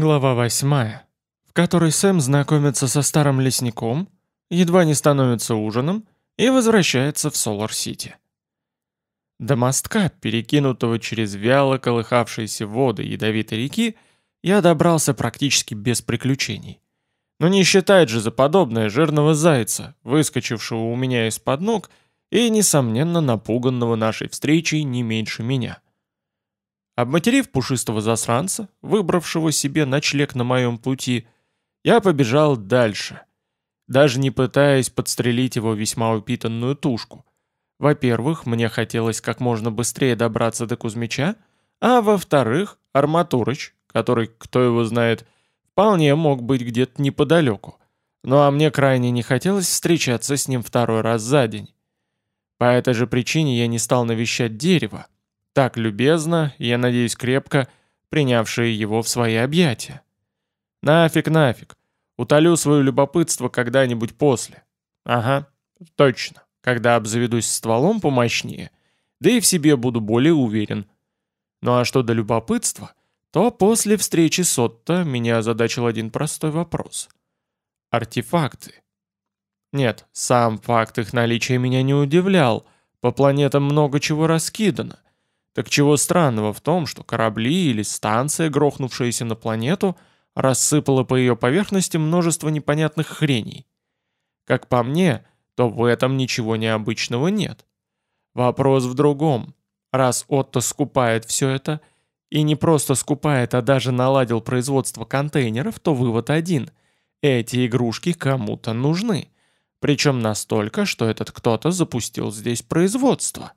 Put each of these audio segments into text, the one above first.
Глава восьмая, в которой Сэм знакомится со старым лесником, едва не становится ужином и возвращается в Солар-Сити. До мостка, перекинутого через вяло колыхавшиеся воды ядовитой реки, я добрался практически без приключений. Но не считает же за подобное жирного зайца, выскочившего у меня из-под ног и, несомненно, напуганного нашей встречей не меньше меня. Обматерив пушистого засранца, выбравшего себе ночлег на моем пути, я побежал дальше, даже не пытаясь подстрелить его весьма упитанную тушку. Во-первых, мне хотелось как можно быстрее добраться до Кузьмича, а во-вторых, Арматурыч, который, кто его знает, вполне мог быть где-то неподалеку. Ну а мне крайне не хотелось встречаться с ним второй раз за день. По этой же причине я не стал навещать дерево, так любезно, я надеюсь крепко, принявшие его в свои объятия. Нафиг, нафиг, утолю свое любопытство когда-нибудь после. Ага, точно, когда обзаведусь стволом помощнее, да и в себе буду более уверен. Ну а что до любопытства, то после встречи с Отто меня озадачил один простой вопрос. Артефакты. Нет, сам факт их наличия меня не удивлял, по планетам много чего раскидано, так чего странного в том, что корабли или станция, грохнувшаяся на планету, рассыпала по ее поверхности множество непонятных хреней? Как по мне, то в этом ничего необычного нет. Вопрос в другом. Раз Отто скупает все это, и не просто скупает, а даже наладил производство контейнеров, то вывод один. Эти игрушки кому-то нужны. Причем настолько, что этот кто-то запустил здесь производство.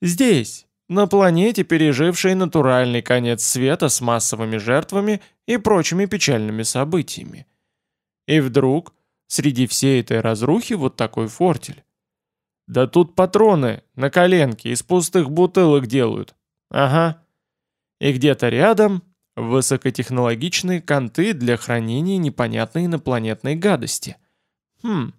Здесь, на планете, пережившей натуральный конец света с массовыми жертвами и прочими печальными событиями. И вдруг, среди всей этой разрухи, вот такой фортель. Да тут патроны на коленке из пустых бутылок делают. Ага. И где-то рядом высокотехнологичные конты для хранения непонятной инопланетной гадости. Хм.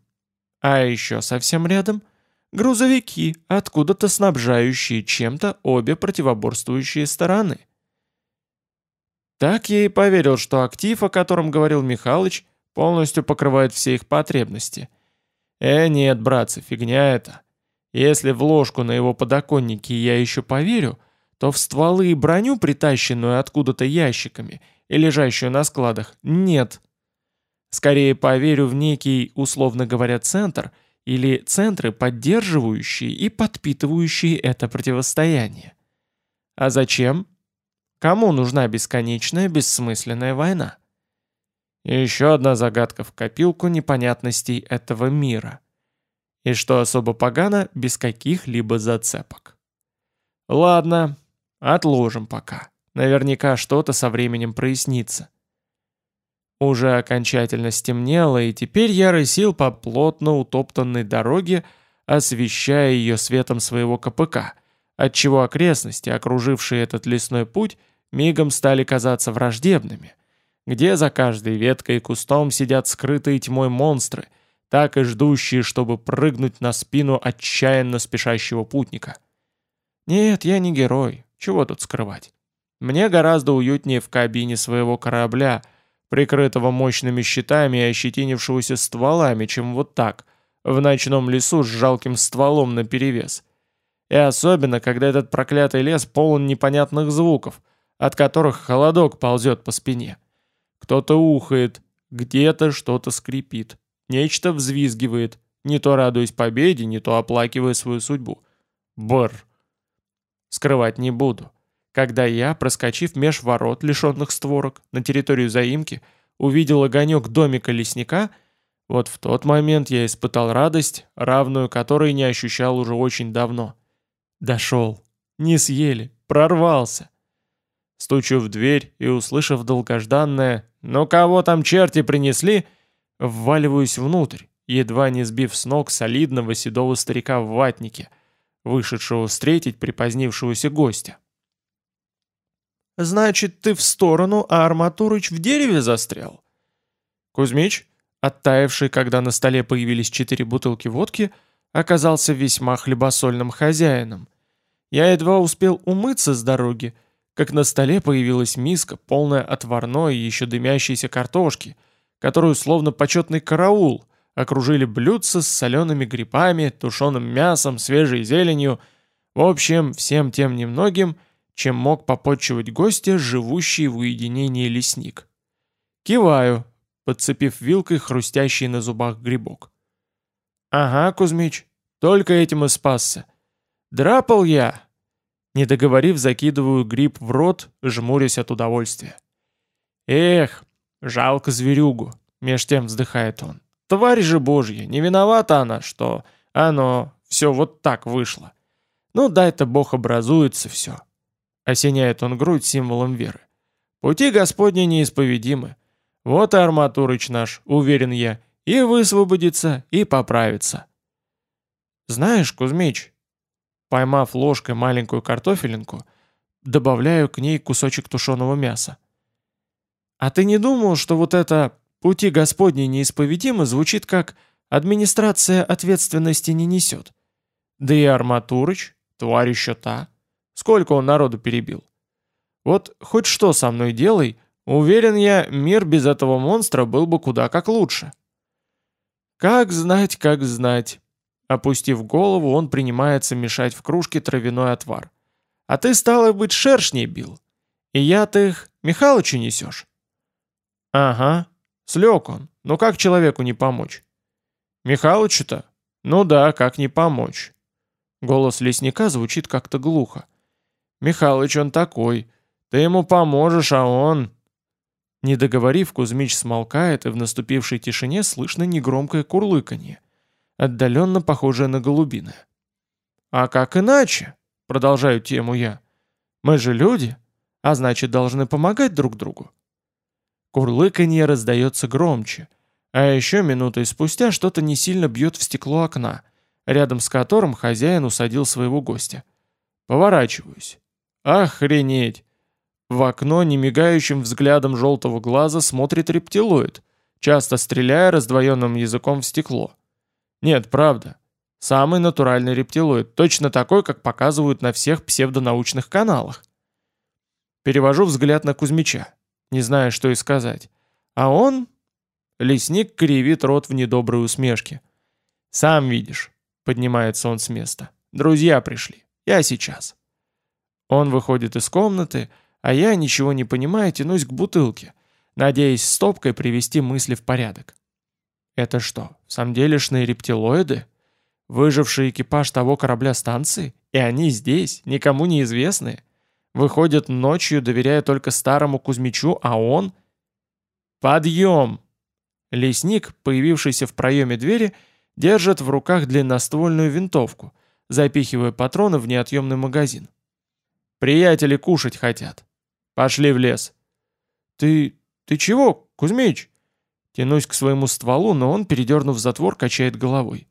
А еще совсем рядом грузовики, откуда-то снабжающие чем-то обе противоборствующие стороны. Так я и поверил, что актив, о котором говорил Михалыч, полностью покрывает все их потребности. Э, нет, братцы, фигня это. Если в ложку на его подоконнике я еще поверю, то в стволы и броню, притащенную откуда-то ящиками и лежащую на складах, нет. Скорее поверю в некий, условно говоря, центр – или центры, поддерживающие и подпитывающие это противостояние. А зачем? Кому нужна бесконечная, бессмысленная война? И еще одна загадка в копилку непонятностей этого мира. И что особо погано, без каких-либо зацепок. Ладно, отложим пока. Наверняка что-то со временем прояснится. Уже окончательно стемнело, и теперь я рысил по плотно утоптанной дороге, освещая ее светом своего КПК, отчего окрестности, окружившие этот лесной путь, мигом стали казаться враждебными, где за каждой веткой и кустом сидят скрытые тьмой монстры, так и ждущие, чтобы прыгнуть на спину отчаянно спешащего путника. Нет, я не герой, чего тут скрывать. Мне гораздо уютнее в кабине своего корабля — прикрытого мощными щитами и ощетинившегося стволами, чем вот так, в ночном лесу с жалким стволом наперевес. И особенно, когда этот проклятый лес полон непонятных звуков, от которых холодок ползет по спине. Кто-то ухает, где-то что-то скрипит, нечто взвизгивает, не то радуясь победе, не то оплакивая свою судьбу. Бр. Скрывать не буду когда я, проскочив меж ворот, лишенных створок, на территорию заимки, увидел огонек домика лесника, вот в тот момент я испытал радость, равную которой не ощущал уже очень давно. Дошел. Не съели. Прорвался. Стучу в дверь и, услышав долгожданное «Ну кого там черти принесли?», вваливаюсь внутрь, едва не сбив с ног солидного седого старика в ватнике, вышедшего встретить припозднившегося гостя. Значит, ты в сторону, а Арматурыч в дереве застрял? Кузьмич, оттаивший, когда на столе появились четыре бутылки водки, оказался весьма хлебосольным хозяином. Я едва успел умыться с дороги, как на столе появилась миска, полная отварной и еще дымящейся картошки, которую словно почетный караул окружили блюдца с солеными грибами, тушеным мясом, свежей зеленью, в общем, всем тем немногим, чем мог попотчевать гостя, живущий в уединении лесник. Киваю, подцепив вилкой хрустящий на зубах грибок. «Ага, Кузьмич, только этим и спасся. Драпал я!» Не договорив, закидываю гриб в рот, жмурясь от удовольствия. «Эх, жалко зверюгу», — меж тем вздыхает он. «Тварь же божья, не виновата она, что оно все вот так вышло. Ну дай-то Бог образуется все». Осеняет он грудь символом веры. «Пути Господни неисповедимы. Вот и Арматурыч наш, уверен я, и высвободится, и поправится». «Знаешь, Кузьмич, Поймав ложкой маленькую картофелинку, добавляю к ней кусочек тушеного мяса. А ты не думал, что вот это «пути Господни неисповедимы» звучит как «администрация ответственности не несет»? Да и Арматурыч, тварь еще та. Сколько он народу перебил? Вот хоть что со мной делай, уверен я, мир без этого монстра был бы куда как лучше. Как знать, как знать. Опустив голову, он принимается мешать в кружке травяной отвар. «А ты, стало быть, шершней бил. И я ты их Михалычу несешь?» «Ага, слег он. Ну как человеку не помочь?» «Михалычу-то? Ну да, как не помочь?» Голос лесника звучит как-то глухо. «Михалыч он такой. Ты ему поможешь, а он...» Не договорив, Кузьмич смолкает, и в наступившей тишине слышно негромкое курлыканье отдаленно похожее на голубиное. «А как иначе?» — продолжаю тему я. «Мы же люди, а значит, должны помогать друг другу». Курлыканье раздается громче, а еще минутой спустя что-то не сильно бьет в стекло окна, рядом с которым хозяин усадил своего гостя. Поворачиваюсь. Охренеть! В окно немигающим взглядом желтого глаза смотрит рептилоид, часто стреляя раздвоенным языком в стекло. Нет, правда. Самый натуральный рептилоид, точно такой, как показывают на всех псевдонаучных каналах. Перевожу взгляд на Кузьмича, не зная, что и сказать. А он... Лесник кривит рот в недоброй усмешке. «Сам видишь», — поднимается он с места. «Друзья пришли. Я сейчас». Он выходит из комнаты, а я, ничего не понимая, тянусь к бутылке, надеясь стопкой привести мысли в порядок. Это что, самделишные рептилоиды? Выживший экипаж того корабля станции? И они здесь, никому не известные? Выходят ночью, доверяя только старому Кузьмичу, а он... Подъем! Лесник, появившийся в проеме двери, держит в руках длинноствольную винтовку, запихивая патроны в неотъемный магазин. «Приятели кушать хотят. Пошли в лес». «Ты... ты чего, Кузьмич?» Тянусь к своему стволу, но он, передернув затвор, качает головой.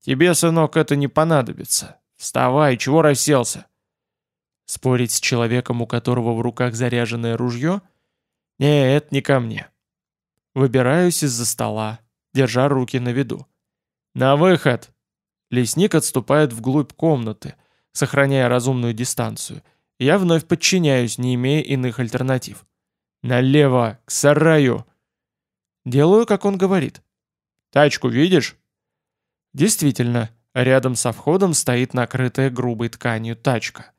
«Тебе, сынок, это не понадобится. Вставай, чего расселся?» Спорить с человеком, у которого в руках заряженное ружье? Не, это не ко мне. Выбираюсь из-за стола, держа руки на виду. «На выход!» Лесник отступает вглубь комнаты, сохраняя разумную дистанцию. Я вновь подчиняюсь, не имея иных альтернатив. «Налево, к сараю!» Делаю, как он говорит. «Тачку видишь?» Действительно, рядом со входом стоит накрытая грубой тканью тачка.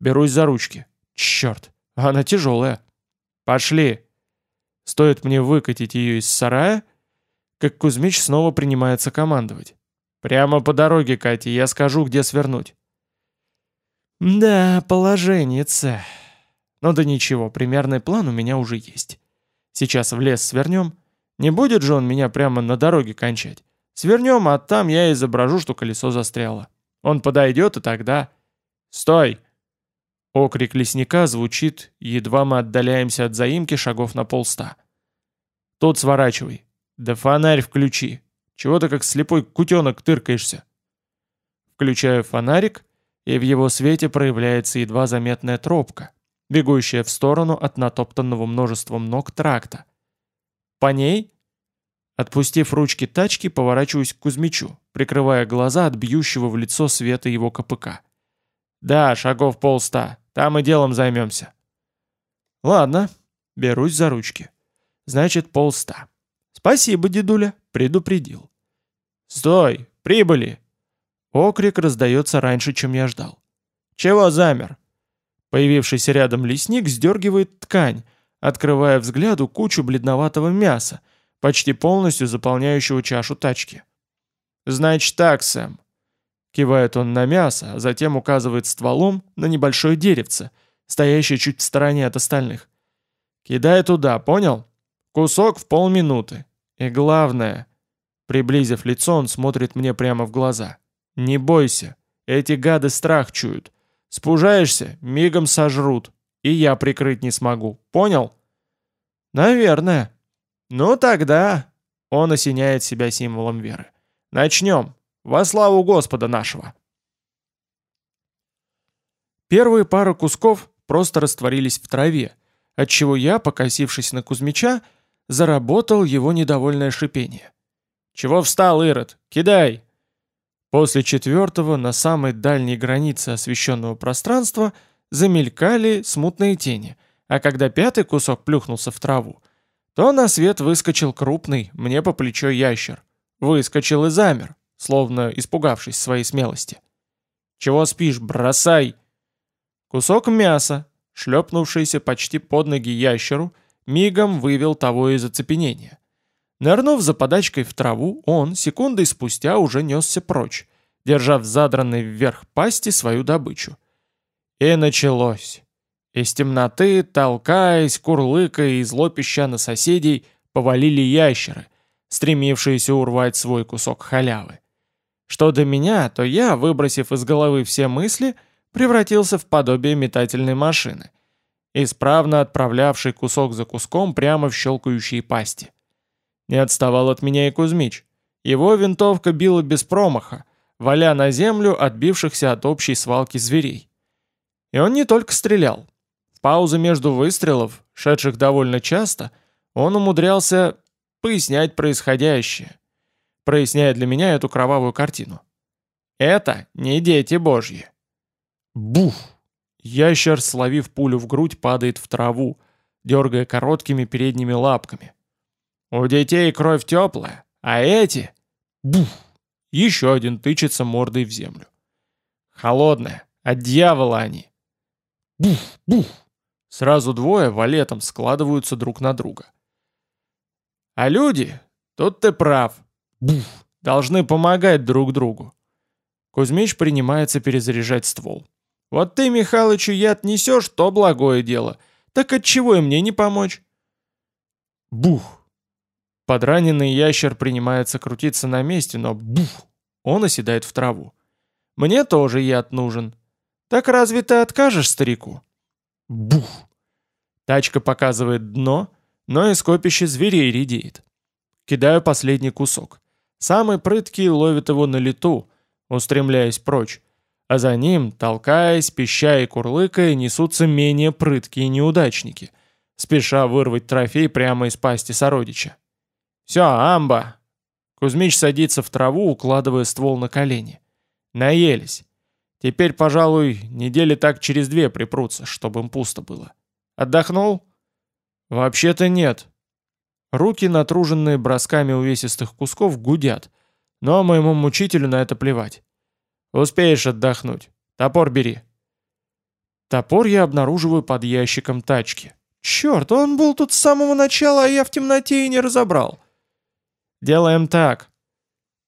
Берусь за ручки. Черт, она тяжелая. «Пошли!» Стоит мне выкатить ее из сарая, как Кузьмич снова принимается командовать. «Прямо по дороге, Катя, я скажу, где свернуть». «Да, положенница. Ну да ничего, примерный план у меня уже есть. Сейчас в лес свернем, не будет же он меня прямо на дороге кончать. Свернем, а там я изображу, что колесо застряло. Он подойдет, и тогда... «Стой!» Окрик лесника звучит, едва мы отдаляемся от заимки шагов на полста. «Тут сворачивай. Да фонарь включи. Чего ты как слепой кутенок тыркаешься?» Включаю фонарик, и в его свете проявляется едва заметная тропка, бегущая в сторону от натоптанного множеством ног тракта. По ней? Отпустив ручки тачки, поворачиваюсь к Кузьмичу, прикрывая глаза от бьющего в лицо света его КПК. Да, шагов полста. Там и делом займемся. Ладно, берусь за ручки. Значит, полста. Спасибо, дедуля, предупредил. Стой, прибыли! Окрик раздается раньше, чем я ждал. Чего замер? Появившийся рядом лесник сдергивает ткань, открывая взгляду кучу бледноватого мяса, почти полностью заполняющего чашу тачки. «Значит так, Сэм». Кивает он на мясо, а затем указывает стволом на небольшое деревце, стоящее чуть в стороне от остальных. «Кидай туда, понял? Кусок в полминуты. И главное...» Приблизив лицо, он смотрит мне прямо в глаза. «Не бойся, эти гады страх чуют. Спужаешься, мигом сожрут, и я прикрыть не смогу. Понял?» «Наверное», «Ну тогда...» — он осеняет себя символом веры. «Начнем. Во славу Господа нашего!» Первые пару кусков просто растворились в траве, отчего я, покосившись на Кузьмича, заработал его недовольное шипение. «Чего встал, Ирод? Кидай!» После четвертого на самой дальней границе освещенного пространства замелькали смутные тени, а когда пятый кусок плюхнулся в траву, то на свет выскочил крупный, мне по плечо ящер. Выскочил и замер, словно испугавшись своей смелости. «Чего спишь? Бросай!» Кусок мяса, шлепнувшийся почти под ноги ящеру, мигом вывел того из оцепенения. Нырнув за подачкой в траву, он, секундой спустя, уже несся прочь, держа в задранной вверх пасти свою добычу. И началось. Из темноты, толкаясь, курлыкая и злопища на соседей, повалили ящеры, стремившиеся урвать свой кусок халявы. Что до меня, то я, выбросив из головы все мысли, превратился в подобие метательной машины, исправно отправлявший кусок за куском прямо в щелкающие пасти. Не отставал от меня и Кузьмич. Его винтовка била без промаха, валя на землю отбившихся от общей свалки зверей. И он не только стрелял, паузы между выстрелов, шедших довольно часто, он умудрялся пояснять происходящее, проясняя для меня эту кровавую картину. Это не дети божьи. Бух! Ящер, словив пулю в грудь, падает в траву, дергая короткими передними лапками. У детей кровь теплая, а эти... Бух! Еще один тычется мордой в землю. Холодная, от дьявола они. Бух! Бух! Сразу двое валетом складываются друг на друга. А люди, тут ты прав, буф, должны помогать друг другу. Кузьмич принимается перезаряжать ствол. Вот ты, Михалычу, яд несешь, то благое дело. Так отчего и мне не помочь? Бух! Подраненный ящер принимается крутиться на месте, но бух! Он оседает в траву. Мне тоже яд нужен. Так разве ты откажешь старику? Бух! Тачка показывает дно, но из копища зверей редеет. Кидаю последний кусок. Самый прыткий ловит его на лету, устремляясь прочь, а за ним, толкаясь, пища и курлыкая, несутся менее прыткие неудачники, спеша вырвать трофей прямо из пасти сородича. «Все, амба!» Кузьмич садится в траву, укладывая ствол на колени. «Наелись. Теперь, пожалуй, недели так через две припрутся, чтобы им пусто было». Отдохнул? Вообще-то нет. Руки, натруженные бросками увесистых кусков, гудят. Но моему мучителю на это плевать. Успеешь отдохнуть. Топор бери. Топор я обнаруживаю под ящиком тачки. Черт, он был тут с самого начала, а я в темноте и не разобрал. Делаем так.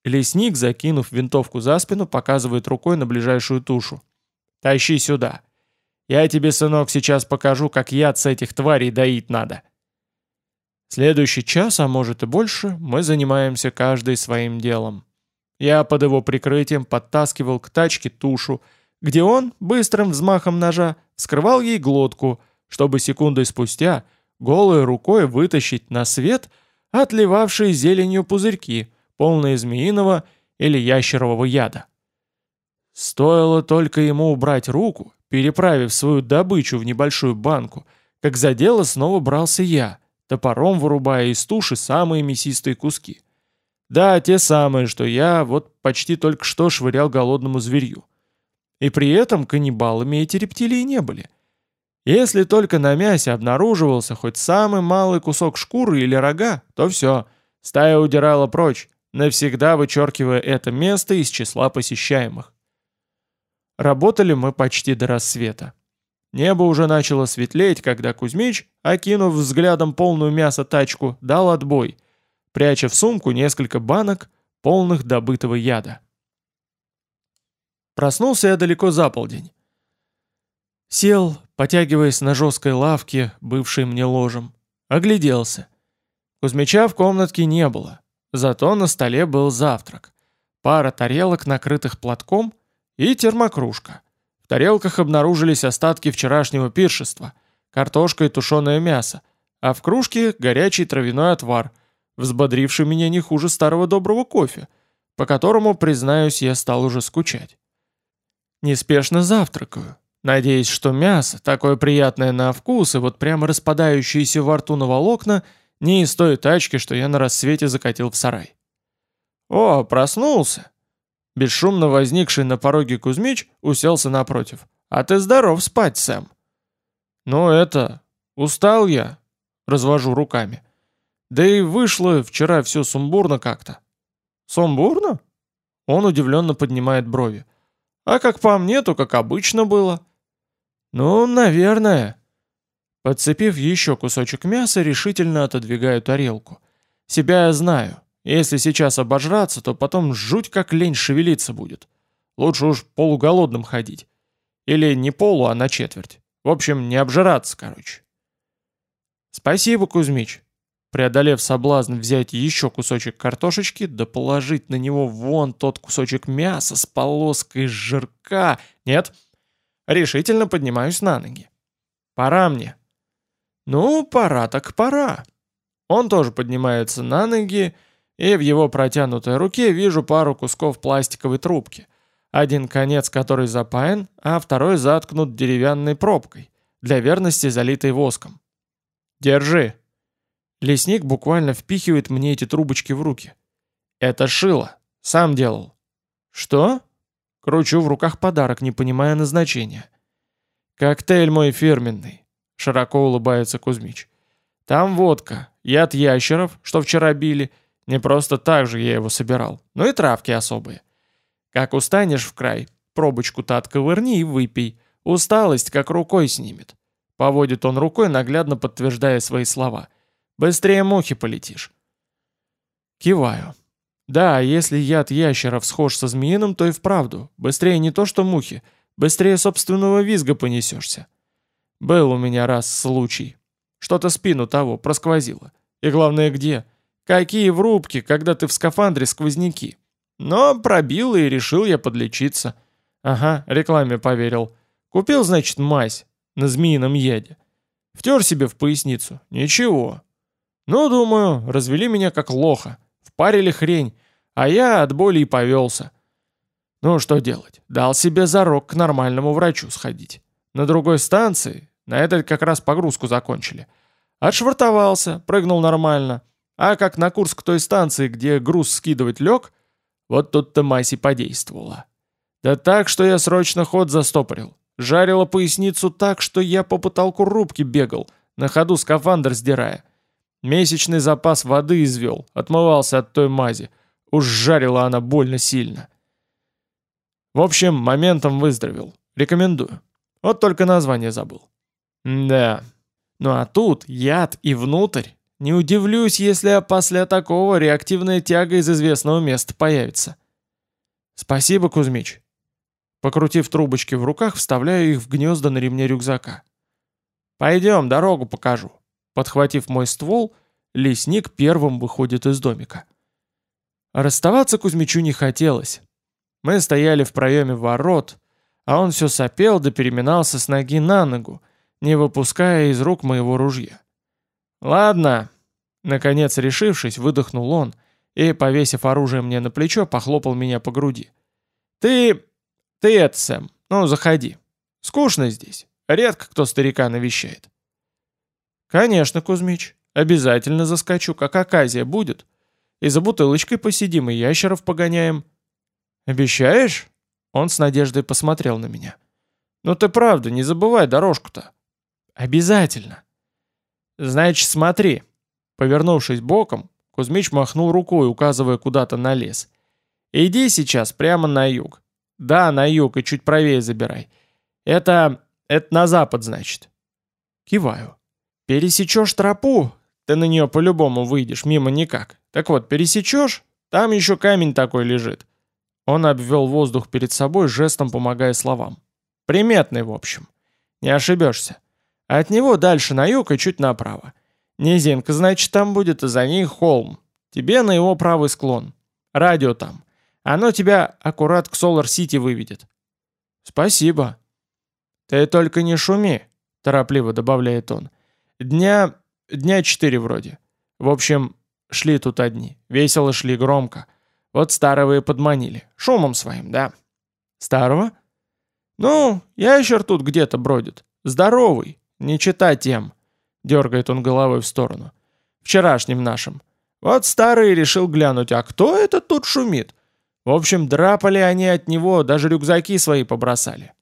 Лесник, закинув винтовку за спину, показывает рукой на ближайшую тушу. Тащи сюда. Я тебе, сынок, сейчас покажу, как яд с этих тварей доить надо. Следующий час, а может и больше, мы занимаемся каждый своим делом. Я под его прикрытием подтаскивал к тачке тушу, где он, быстрым взмахом ножа, скрывал ей глотку, чтобы секундой спустя голой рукой вытащить на свет отливавшие зеленью пузырьки, полные змеиного или ящерового яда. Стоило только ему убрать руку, переправив свою добычу в небольшую банку, как за дело снова брался я, топором вырубая из туши самые мясистые куски. Да, те самые, что я вот почти только что швырял голодному зверью. И при этом каннибалами эти рептилии не были. Если только на мясе обнаруживался хоть самый малый кусок шкуры или рога, то все, стая удирала прочь, навсегда вычеркивая это место из числа посещаемых. Работали мы почти до рассвета. Небо уже начало светлеть, когда Кузьмич, окинув взглядом полную мясо тачку, дал отбой, пряча в сумку несколько банок, полных добытого яда. Проснулся я далеко за полдень. Сел, потягиваясь на жесткой лавке, бывшей мне ложем. Огляделся. Кузьмича в комнатке не было, зато на столе был завтрак. Пара тарелок, накрытых платком, и термокружка. В тарелках обнаружились остатки вчерашнего пиршества, картошка и тушеное мясо, а в кружке горячий травяной отвар, взбодривший меня не хуже старого доброго кофе, по которому, признаюсь, я стал уже скучать. Неспешно завтракаю, надеясь, что мясо, такое приятное на вкус и вот прямо распадающееся во рту на волокна, не из той тачки, что я на рассвете закатил в сарай. «О, проснулся!» Бесшумно возникший на пороге Кузьмич уселся напротив. «А ты здоров спать, Сэм!» «Ну это... устал я!» Развожу руками. «Да и вышло вчера все сумбурно как-то». «Сумбурно?» Он удивленно поднимает брови. «А как по мне, то как обычно было». «Ну, наверное». Подцепив еще кусочек мяса, решительно отодвигаю тарелку. «Себя я знаю. Если сейчас обожраться, то потом жуть как лень шевелиться будет. Лучше уж полуголодным ходить. Или не полу, а на четверть. В общем, не обжираться, короче. Спасибо, Кузьмич. Преодолев соблазн взять еще кусочек картошечки, да положить на него вон тот кусочек мяса с полоской жирка. Нет, решительно поднимаюсь на ноги. Пора мне. Ну, пора так пора. Он тоже поднимается на ноги, и в его протянутой руке вижу пару кусков пластиковой трубки, один конец которой запаян, а второй заткнут деревянной пробкой, для верности залитой воском. «Держи!» Лесник буквально впихивает мне эти трубочки в руки. «Это шило. Сам делал». «Что?» Кручу в руках подарок, не понимая назначения. «Коктейль мой фирменный», — широко улыбается Кузьмич. «Там водка, яд ящеров, что вчера били, — не просто так же я его собирал, но и травки особые. Как устанешь в край, пробочку-то отковырни и выпей. Усталость как рукой снимет. Поводит он рукой, наглядно подтверждая свои слова. Быстрее мухи полетишь. Киваю. Да, если яд ящеров схож со змеиным, то и вправду. Быстрее не то что мухи, быстрее собственного визга понесешься. Был у меня раз случай. Что-то спину того просквозило. И главное, где? — Какие в рубке, когда ты в скафандре сквозняки? Но пробил и решил я подлечиться. Ага, рекламе поверил. Купил, значит, мазь на змеином яде. Втер себе в поясницу. Ничего. Ну, думаю, развели меня как лоха. Впарили хрень, а я от боли и повелся. Ну, что делать? Дал себе зарок к нормальному врачу сходить. На другой станции, на этой как раз погрузку закончили. Отшвартовался, прыгнул нормально. А как на курс к той станции, где груз скидывать лег, вот тут-то Маси подействовала. Да так, что я срочно ход застопорил. Жарила поясницу так, что я по потолку рубки бегал, на ходу скафандр сдирая. Месячный запас воды извел, отмывался от той мази. Уж жарила она больно сильно. В общем, моментом выздоровел. Рекомендую. Вот только название забыл. Да. Ну а тут яд и внутрь не удивлюсь, если после такого реактивная тяга из известного места появится. Спасибо, Кузьмич. Покрутив трубочки в руках, вставляю их в гнезда на ремне рюкзака. Пойдем, дорогу покажу. Подхватив мой ствол, лесник первым выходит из домика. Расставаться Кузьмичу не хотелось. Мы стояли в проеме ворот, а он все сопел да переминался с ноги на ногу, не выпуская из рук моего ружья. «Ладно». Наконец, решившись, выдохнул он и, повесив оружие мне на плечо, похлопал меня по груди. «Ты... ты это, Сэм, ну, заходи. Скучно здесь. Редко кто старика навещает». «Конечно, Кузьмич. Обязательно заскочу, как оказия будет. И за бутылочкой посидим, и ящеров погоняем». «Обещаешь?» Он с надеждой посмотрел на меня. «Ну ты правда, не забывай дорожку-то». «Обязательно!» «Значит, смотри!» Повернувшись боком, Кузьмич махнул рукой, указывая куда-то на лес. «Иди сейчас прямо на юг. Да, на юг, и чуть правее забирай. Это... это на запад, значит». Киваю. «Пересечешь тропу, ты на нее по-любому выйдешь, мимо никак. Так вот, пересечешь, там еще камень такой лежит». Он обвел воздух перед собой, жестом помогая словам. «Приметный, в общем. Не ошибешься. От него дальше на юг и чуть направо. Низинка, значит, там будет, и за ней холм. Тебе на его правый склон. Радио там. Оно тебя аккурат к Солар-Сити выведет. Спасибо. Ты только не шуми, торопливо добавляет он. Дня... дня четыре вроде. В общем, шли тут одни. Весело шли, громко. Вот старого и подманили. Шумом своим, да. Старого? Ну, ящер тут где-то бродит. Здоровый, не чита тем. Дергает он головой в сторону. Вчерашним нашим. Вот старый решил глянуть, а кто это тут шумит? В общем, драпали они от него, даже рюкзаки свои побросали.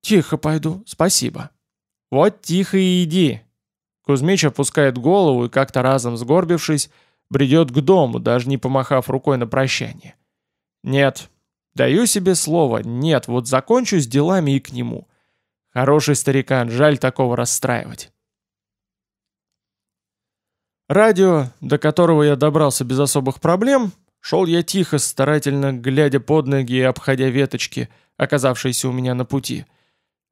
Тихо пойду, спасибо. Вот тихо и иди. Кузьмич опускает голову и как-то разом сгорбившись, бредет к дому, даже не помахав рукой на прощание. Нет, даю себе слово, нет, вот закончу с делами и к нему. Хороший старикан, жаль такого расстраивать. Радио, до которого я добрался без особых проблем, шел я тихо, старательно глядя под ноги и обходя веточки, оказавшиеся у меня на пути.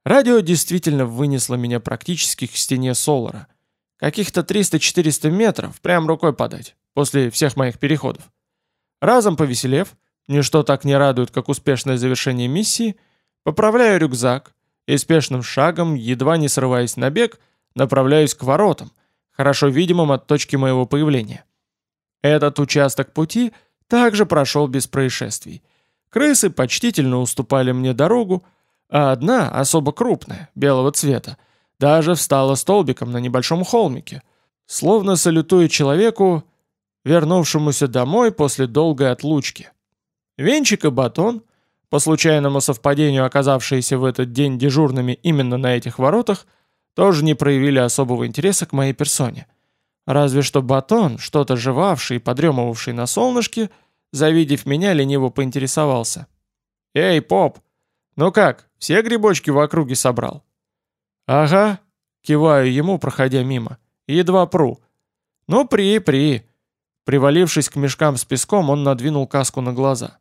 Радио действительно вынесло меня практически к стене Солара. Каких-то 300-400 метров, прям рукой подать, после всех моих переходов. Разом повеселев, ничто так не радует, как успешное завершение миссии, поправляю рюкзак и спешным шагом, едва не срываясь на бег, направляюсь к воротам — хорошо видимым от точки моего появления. Этот участок пути также прошел без происшествий. Крысы почтительно уступали мне дорогу, а одна, особо крупная, белого цвета, даже встала столбиком на небольшом холмике, словно салютуя человеку, вернувшемуся домой после долгой отлучки. Венчик и батон, по случайному совпадению оказавшиеся в этот день дежурными именно на этих воротах, тоже не проявили особого интереса к моей персоне. Разве что батон, что-то жевавший и подремывавший на солнышке, завидев меня, лениво поинтересовался. «Эй, поп, ну как, все грибочки в округе собрал?» «Ага», — киваю ему, проходя мимо. «Едва пру». «Ну, при, при». Привалившись к мешкам с песком, он надвинул каску на глаза.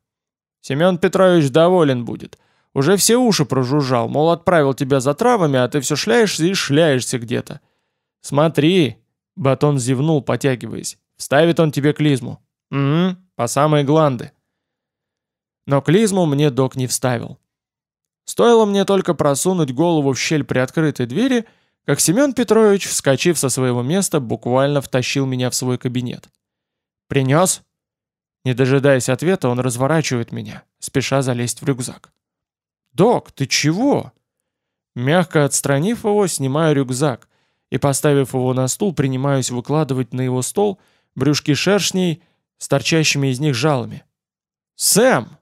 «Семен Петрович доволен будет. Уже все уши прожужжал, мол, отправил тебя за травами, а ты все шляешься и шляешься где-то. Смотри, Батон зевнул, потягиваясь. Вставит он тебе клизму. Угу, по самые гланды. Но клизму мне док не вставил. Стоило мне только просунуть голову в щель приоткрытой двери, как Семен Петрович, вскочив со своего места, буквально втащил меня в свой кабинет. «Принес?» Не дожидаясь ответа, он разворачивает меня, спеша залезть в рюкзак. «Док, ты чего?» Мягко отстранив его, снимаю рюкзак и, поставив его на стул, принимаюсь выкладывать на его стол брюшки шершней с торчащими из них жалами. «Сэм!»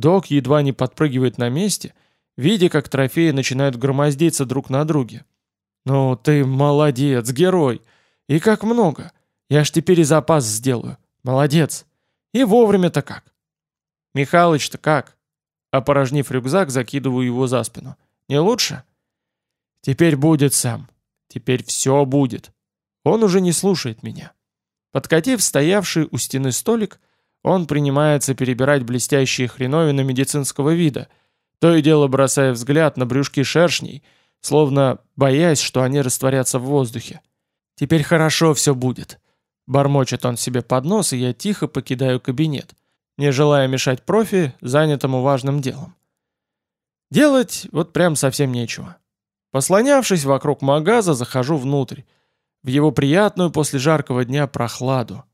Док едва не подпрыгивает на месте, видя, как трофеи начинают громоздиться друг на друге. «Ну ты молодец, герой! И как много! Я ж теперь и запас сделаю. Молодец! И вовремя-то как!» «Михалыч-то как?» Опорожнив рюкзак, закидываю его за спину. «Не лучше?» «Теперь будет сам. Теперь все будет». Он уже не слушает меня. Подкатив стоявший у стены столик, он принимается перебирать блестящие хреновины медицинского вида, то и дело бросая взгляд на брюшки шершней, словно боясь, что они растворятся в воздухе. «Теперь хорошо все будет». Бормочет он себе под нос, и я тихо покидаю кабинет не желая мешать профи, занятому важным делом. Делать вот прям совсем нечего. Послонявшись вокруг магаза, захожу внутрь, в его приятную после жаркого дня прохладу.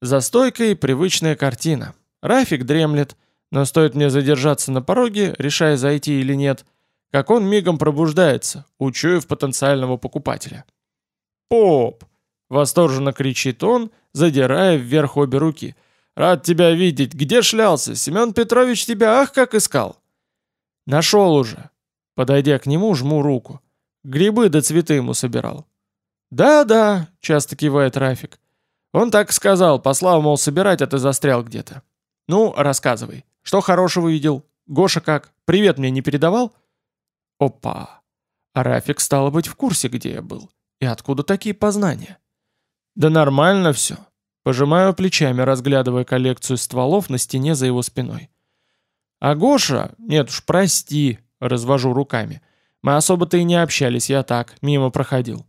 За стойкой привычная картина. Рафик дремлет, но стоит мне задержаться на пороге, решая зайти или нет, как он мигом пробуждается, учуяв потенциального покупателя. «Поп!» — восторженно кричит он, задирая вверх обе руки — Рад тебя видеть. Где шлялся? Семен Петрович тебя ах как искал. Нашел уже. Подойдя к нему, жму руку. Грибы да цветы ему собирал. «Да-да», — часто кивает Рафик. Он так сказал, послал, мол, собирать, а ты застрял где-то. Ну, рассказывай. Что хорошего видел? Гоша как? Привет мне не передавал? Опа. Рафик стало быть в курсе, где я был. И откуда такие познания? Да нормально все. Пожимаю плечами, разглядывая коллекцию стволов на стене за его спиной. А Гоша, нет уж, прости, развожу руками. Мы особо-то и не общались, я так, мимо проходил.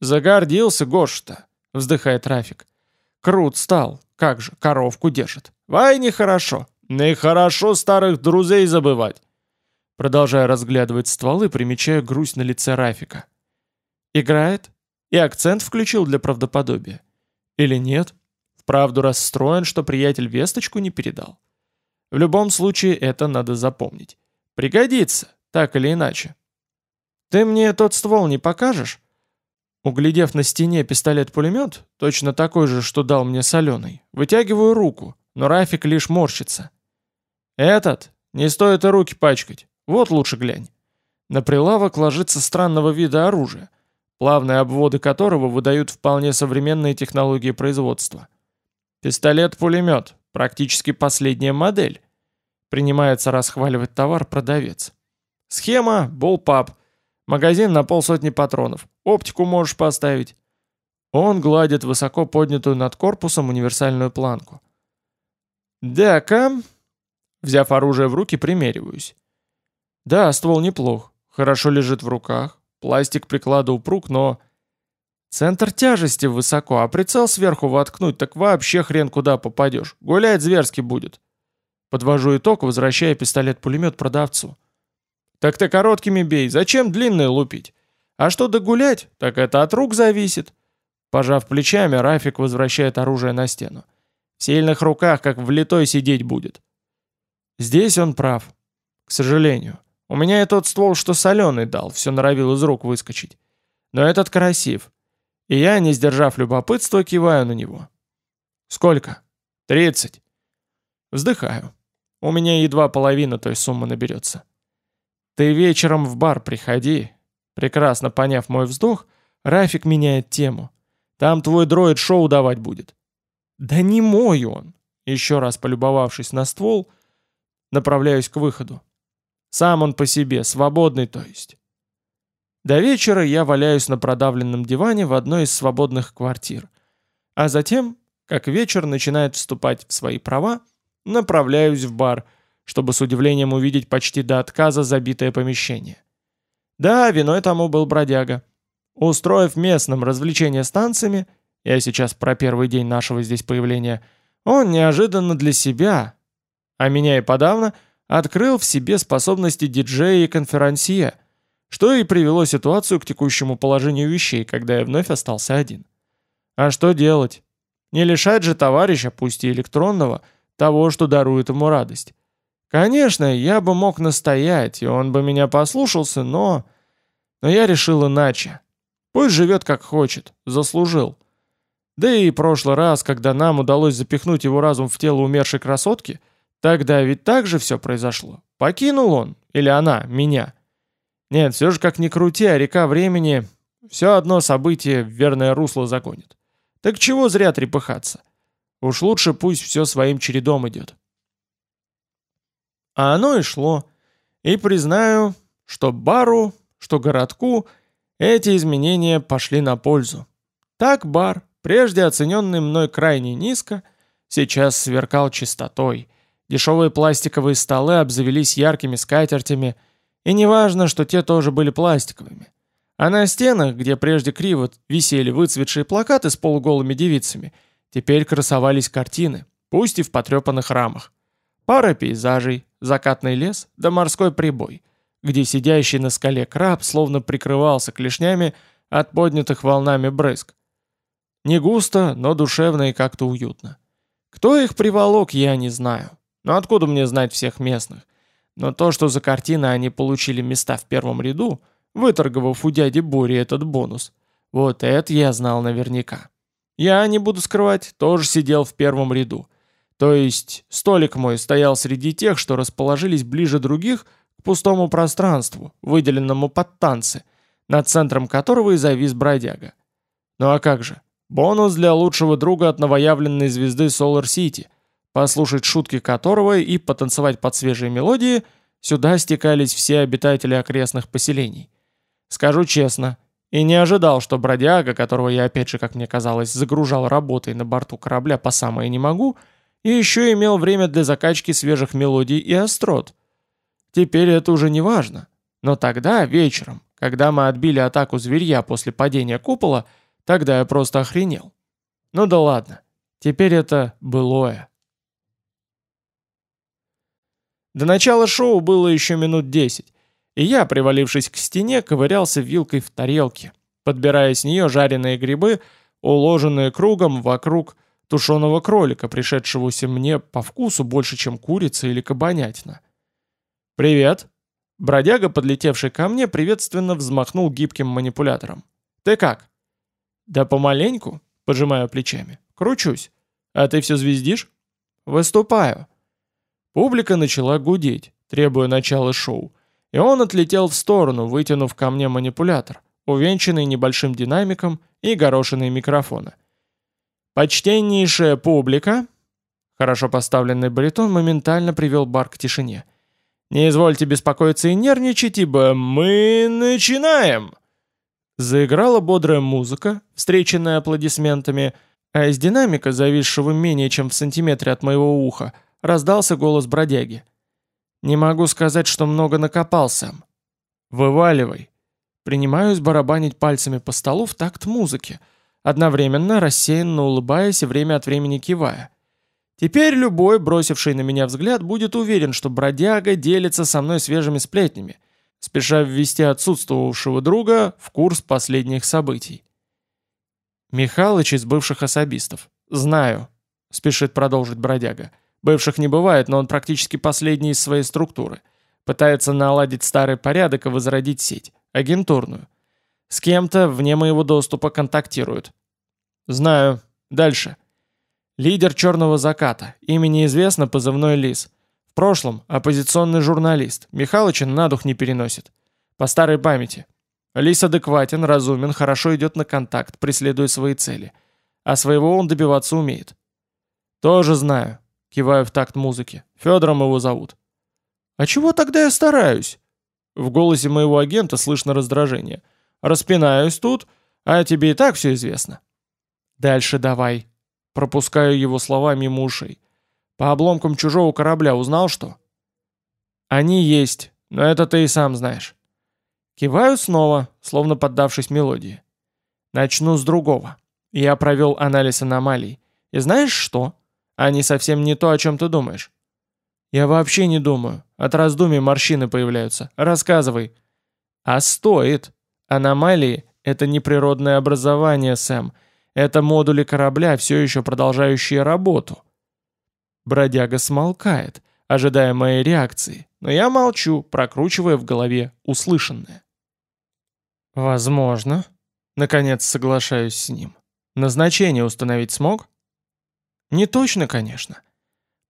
Загордился Гоша-то, вздыхает Рафик. Крут стал, как же, коровку держит. Вай, нехорошо. Нехорошо старых друзей забывать. Продолжая разглядывать стволы, примечаю грусть на лице Рафика. Играет? И акцент включил для правдоподобия. Или нет? Вправду расстроен, что приятель весточку не передал. В любом случае это надо запомнить. Пригодится, так или иначе. Ты мне тот ствол не покажешь? Углядев на стене пистолет-пулемет, точно такой же, что дал мне соленый, вытягиваю руку, но Рафик лишь морщится. «Этот? Не стоит и руки пачкать. Вот лучше глянь». На прилавок ложится странного вида оружие, плавные обводы которого выдают вполне современные технологии производства. Пистолет-пулемет, практически последняя модель. Принимается расхваливать товар продавец. Схема – bullpup – Магазин на полсотни патронов. Оптику можешь поставить. Он гладит высоко поднятую над корпусом универсальную планку. «Да-ка...» Взяв оружие в руки, примериваюсь. Да, ствол неплох. Хорошо лежит в руках. Пластик приклада упруг, но... Центр тяжести высоко, а прицел сверху воткнуть, так вообще хрен куда попадешь. Гулять зверски будет. Подвожу итог, возвращая пистолет-пулемет продавцу. Так ты короткими бей, зачем длинные лупить? А что догулять, так это от рук зависит. Пожав плечами, Рафик возвращает оружие на стену. В сильных руках, как влитой, сидеть будет. Здесь он прав. К сожалению. У меня и тот ствол, что соленый дал, все норовил из рук выскочить. Но этот красив. И я, не сдержав любопытства, киваю на него. Сколько? Тридцать. Вздыхаю. У меня едва половина той суммы наберется. «Ты вечером в бар приходи». Прекрасно поняв мой вздох, Рафик меняет тему. «Там твой дроид шоу давать будет». «Да не мой он!» Еще раз полюбовавшись на ствол, направляюсь к выходу. Сам он по себе, свободный то есть. До вечера я валяюсь на продавленном диване в одной из свободных квартир. А затем, как вечер начинает вступать в свои права, направляюсь в бар – чтобы с удивлением увидеть почти до отказа забитое помещение. Да, виной тому был бродяга. Устроив местным развлечение станциями, я сейчас про первый день нашего здесь появления, он неожиданно для себя, а меня и подавно, открыл в себе способности диджея и конферансье, что и привело ситуацию к текущему положению вещей, когда я вновь остался один. А что делать? Не лишать же товарища, пусть и электронного, того, что дарует ему радость. Конечно, я бы мог настоять, и он бы меня послушался, но... Но я решил иначе. Пусть живет как хочет, заслужил. Да и прошлый раз, когда нам удалось запихнуть его разум в тело умершей красотки, тогда ведь так же все произошло. Покинул он, или она, меня. Нет, все же как ни крути, а река времени все одно событие в верное русло загонит. Так чего зря трепыхаться? Уж лучше пусть все своим чередом идет. А оно и шло. И признаю, что бару, что городку эти изменения пошли на пользу. Так бар, прежде оцененный мной крайне низко, сейчас сверкал чистотой. Дешевые пластиковые столы обзавелись яркими скатертями, и неважно, что те тоже были пластиковыми. А на стенах, где прежде криво висели выцветшие плакаты с полуголыми девицами, теперь красовались картины, пусть и в потрепанных рамах. Пара пейзажей, закатный лес да морской прибой, где сидящий на скале краб словно прикрывался клешнями от поднятых волнами брызг. Не густо, но душевно и как-то уютно. Кто их приволок, я не знаю. Но откуда мне знать всех местных? Но то, что за картины они получили места в первом ряду, выторговав у дяди Бори этот бонус, вот это я знал наверняка. Я, не буду скрывать, тоже сидел в первом ряду. То есть столик мой стоял среди тех, что расположились ближе других к пустому пространству, выделенному под танцы, над центром которого и завис бродяга. Ну а как же? Бонус для лучшего друга от новоявленной звезды Solar City, послушать шутки которого и потанцевать под свежие мелодии, сюда стекались все обитатели окрестных поселений. Скажу честно, и не ожидал, что бродяга, которого я опять же, как мне казалось, загружал работой на борту корабля по самое не могу, и еще имел время для закачки свежих мелодий и острот. Теперь это уже не важно. Но тогда, вечером, когда мы отбили атаку зверья после падения купола, тогда я просто охренел. Ну да ладно, теперь это былое. До начала шоу было еще минут десять, и я, привалившись к стене, ковырялся вилкой в тарелке, подбирая с нее жареные грибы, уложенные кругом вокруг тушеного кролика, пришедшегося мне по вкусу больше, чем курица или кабанятина. «Привет!» Бродяга, подлетевший ко мне, приветственно взмахнул гибким манипулятором. «Ты как?» «Да помаленьку», — пожимаю плечами. «Кручусь. А ты все звездишь?» «Выступаю». Публика начала гудеть, требуя начала шоу, и он отлетел в сторону, вытянув ко мне манипулятор, увенчанный небольшим динамиком и горошиной микрофона. «Почтеннейшая публика!» Хорошо поставленный баритон моментально привел бар к тишине. «Не извольте беспокоиться и нервничать, ибо мы начинаем!» Заиграла бодрая музыка, встреченная аплодисментами, а из динамика, зависшего менее чем в сантиметре от моего уха, раздался голос бродяги. «Не могу сказать, что много накопал сам». «Вываливай». Принимаюсь барабанить пальцами по столу в такт музыки, одновременно рассеянно улыбаясь и время от времени кивая. Теперь любой, бросивший на меня взгляд, будет уверен, что бродяга делится со мной свежими сплетнями, спеша ввести отсутствовавшего друга в курс последних событий. Михалыч из бывших особистов. «Знаю», — спешит продолжить бродяга. Бывших не бывает, но он практически последний из своей структуры. Пытается наладить старый порядок и возродить сеть, агентурную. С кем-то вне моего доступа контактирует. Знаю. Дальше. Лидер «Черного заката». Имя неизвестно, позывной «Лис». В прошлом оппозиционный журналист. Михалыча на дух не переносит. По старой памяти. Лис адекватен, разумен, хорошо идет на контакт, преследуя свои цели. А своего он добиваться умеет. Тоже знаю. Киваю в такт музыки. Федором его зовут. А чего тогда я стараюсь? В голосе моего агента слышно раздражение. Распинаюсь тут, а тебе и так все известно. Дальше давай. Пропускаю его слова мимо ушей. По обломкам чужого корабля узнал что? Они есть, но это ты и сам знаешь. Киваю снова, словно поддавшись мелодии. Начну с другого. Я провел анализ аномалий. И знаешь что? Они совсем не то, о чем ты думаешь. Я вообще не думаю. От раздумий морщины появляются. Рассказывай. А стоит. Аномалии — это неприродное образование, Сэм. Это модули корабля, все еще продолжающие работу. Бродяга смолкает, ожидая моей реакции, но я молчу, прокручивая в голове услышанное. «Возможно». Наконец соглашаюсь с ним. «Назначение установить смог?» Не точно, конечно.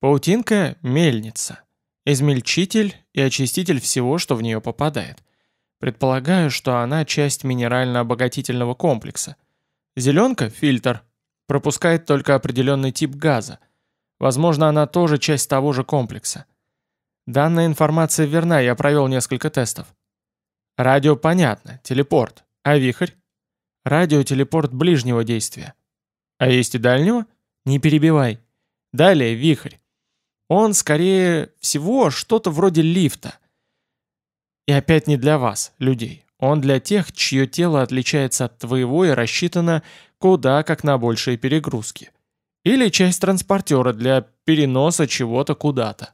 Паутинка — мельница. Измельчитель и очиститель всего, что в нее попадает. Предполагаю, что она часть минерально-обогатительного комплекса. Зеленка — фильтр. Пропускает только определенный тип газа. Возможно, она тоже часть того же комплекса. Данная информация верна, я провел несколько тестов. Радио понятно, телепорт. А вихрь? Радиотелепорт ближнего действия. А есть и дальнего? Не перебивай. Далее вихрь. Он, скорее всего, что-то вроде лифта. И опять не для вас, людей. Он для тех, чье тело отличается от твоего и рассчитано куда как на большие перегрузки. Или часть транспортера для переноса чего-то куда-то.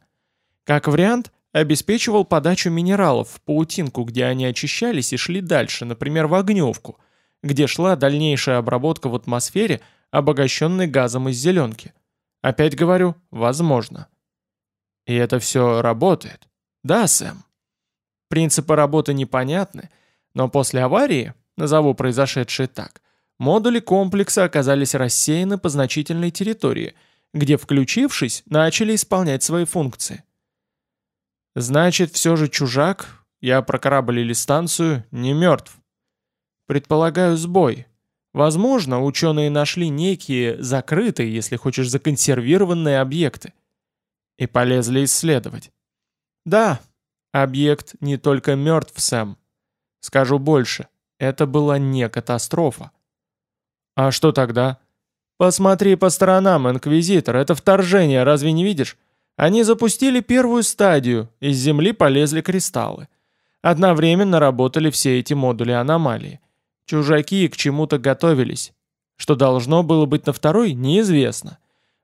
Как вариант, обеспечивал подачу минералов в паутинку, где они очищались и шли дальше, например, в огневку, где шла дальнейшая обработка в атмосфере – обогащенный газом из зеленки. Опять говорю, возможно. И это все работает. Да, Сэм. Принципы работы непонятны, но после аварии, назову произошедшее так, модули комплекса оказались рассеяны по значительной территории, где, включившись, начали исполнять свои функции. Значит, все же чужак, я про корабль или станцию, не мертв. Предполагаю, сбой. Возможно, ученые нашли некие закрытые, если хочешь, законсервированные объекты. И полезли исследовать. Да, объект не только мертв, Сэм. Скажу больше, это была не катастрофа. А что тогда? Посмотри по сторонам, Инквизитор, это вторжение, разве не видишь? Они запустили первую стадию, из Земли полезли кристаллы. Одновременно работали все эти модули аномалии. Чужаки к чему-то готовились. Что должно было быть на второй, неизвестно.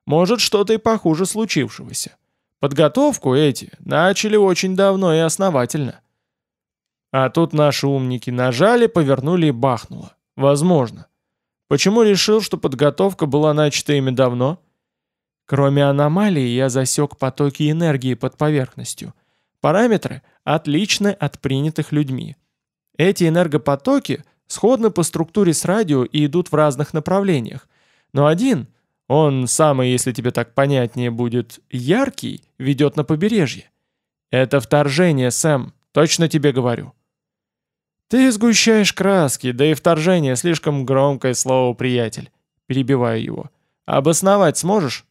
Может, что-то и похуже случившегося. Подготовку эти начали очень давно и основательно. А тут наши умники нажали, повернули и бахнуло. Возможно. Почему решил, что подготовка была начата ими давно? Кроме аномалии, я засек потоки энергии под поверхностью. Параметры отличны от принятых людьми. Эти энергопотоки сходны по структуре с радио и идут в разных направлениях. Но один, он самый, если тебе так понятнее будет, яркий, ведет на побережье. Это вторжение, Сэм, точно тебе говорю. Ты сгущаешь краски, да и вторжение слишком громкое слово, приятель. Перебиваю его. Обосновать сможешь?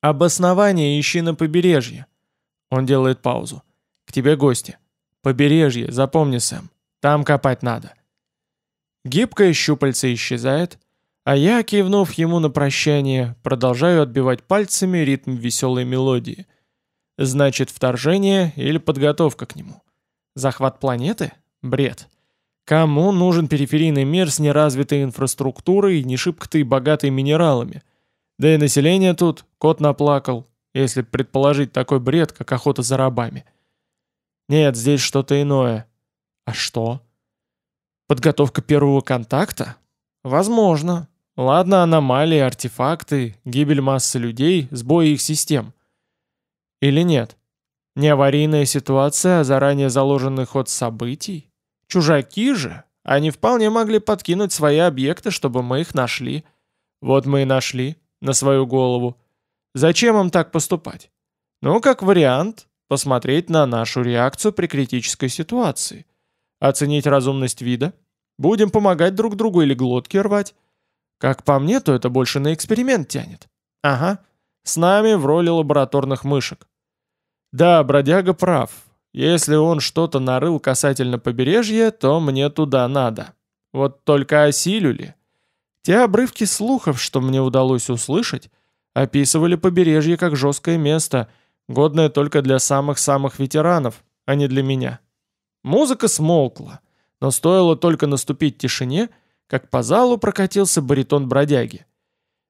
Обоснование ищи на побережье. Он делает паузу. К тебе гости. Побережье, запомни, Сэм. Там копать надо. Гибкое щупальце исчезает, а я, кивнув ему на прощание, продолжаю отбивать пальцами ритм веселой мелодии. Значит, вторжение или подготовка к нему. Захват планеты? Бред. Кому нужен периферийный мир с неразвитой инфраструктурой, не шибко-то и богатой минералами? Да и население тут, кот наплакал, если предположить такой бред, как охота за рабами. Нет, здесь что-то иное. А что? Подготовка первого контакта? Возможно. Ладно, аномалии, артефакты, гибель массы людей, сбои их систем. Или нет? Не аварийная ситуация, а заранее заложенный ход событий? Чужаки же? Они вполне могли подкинуть свои объекты, чтобы мы их нашли. Вот мы и нашли, на свою голову. Зачем им так поступать? Ну, как вариант, посмотреть на нашу реакцию при критической ситуации. Оценить разумность вида. Будем помогать друг другу или глотки рвать. Как по мне, то это больше на эксперимент тянет. Ага, с нами в роли лабораторных мышек. Да, бродяга прав. Если он что-то нарыл касательно побережья, то мне туда надо. Вот только осилю ли? Те обрывки слухов, что мне удалось услышать, Описывали побережье как жесткое место, годное только для самых-самых ветеранов, а не для меня. Музыка смолкла, но стоило только наступить тишине, как по залу прокатился баритон бродяги.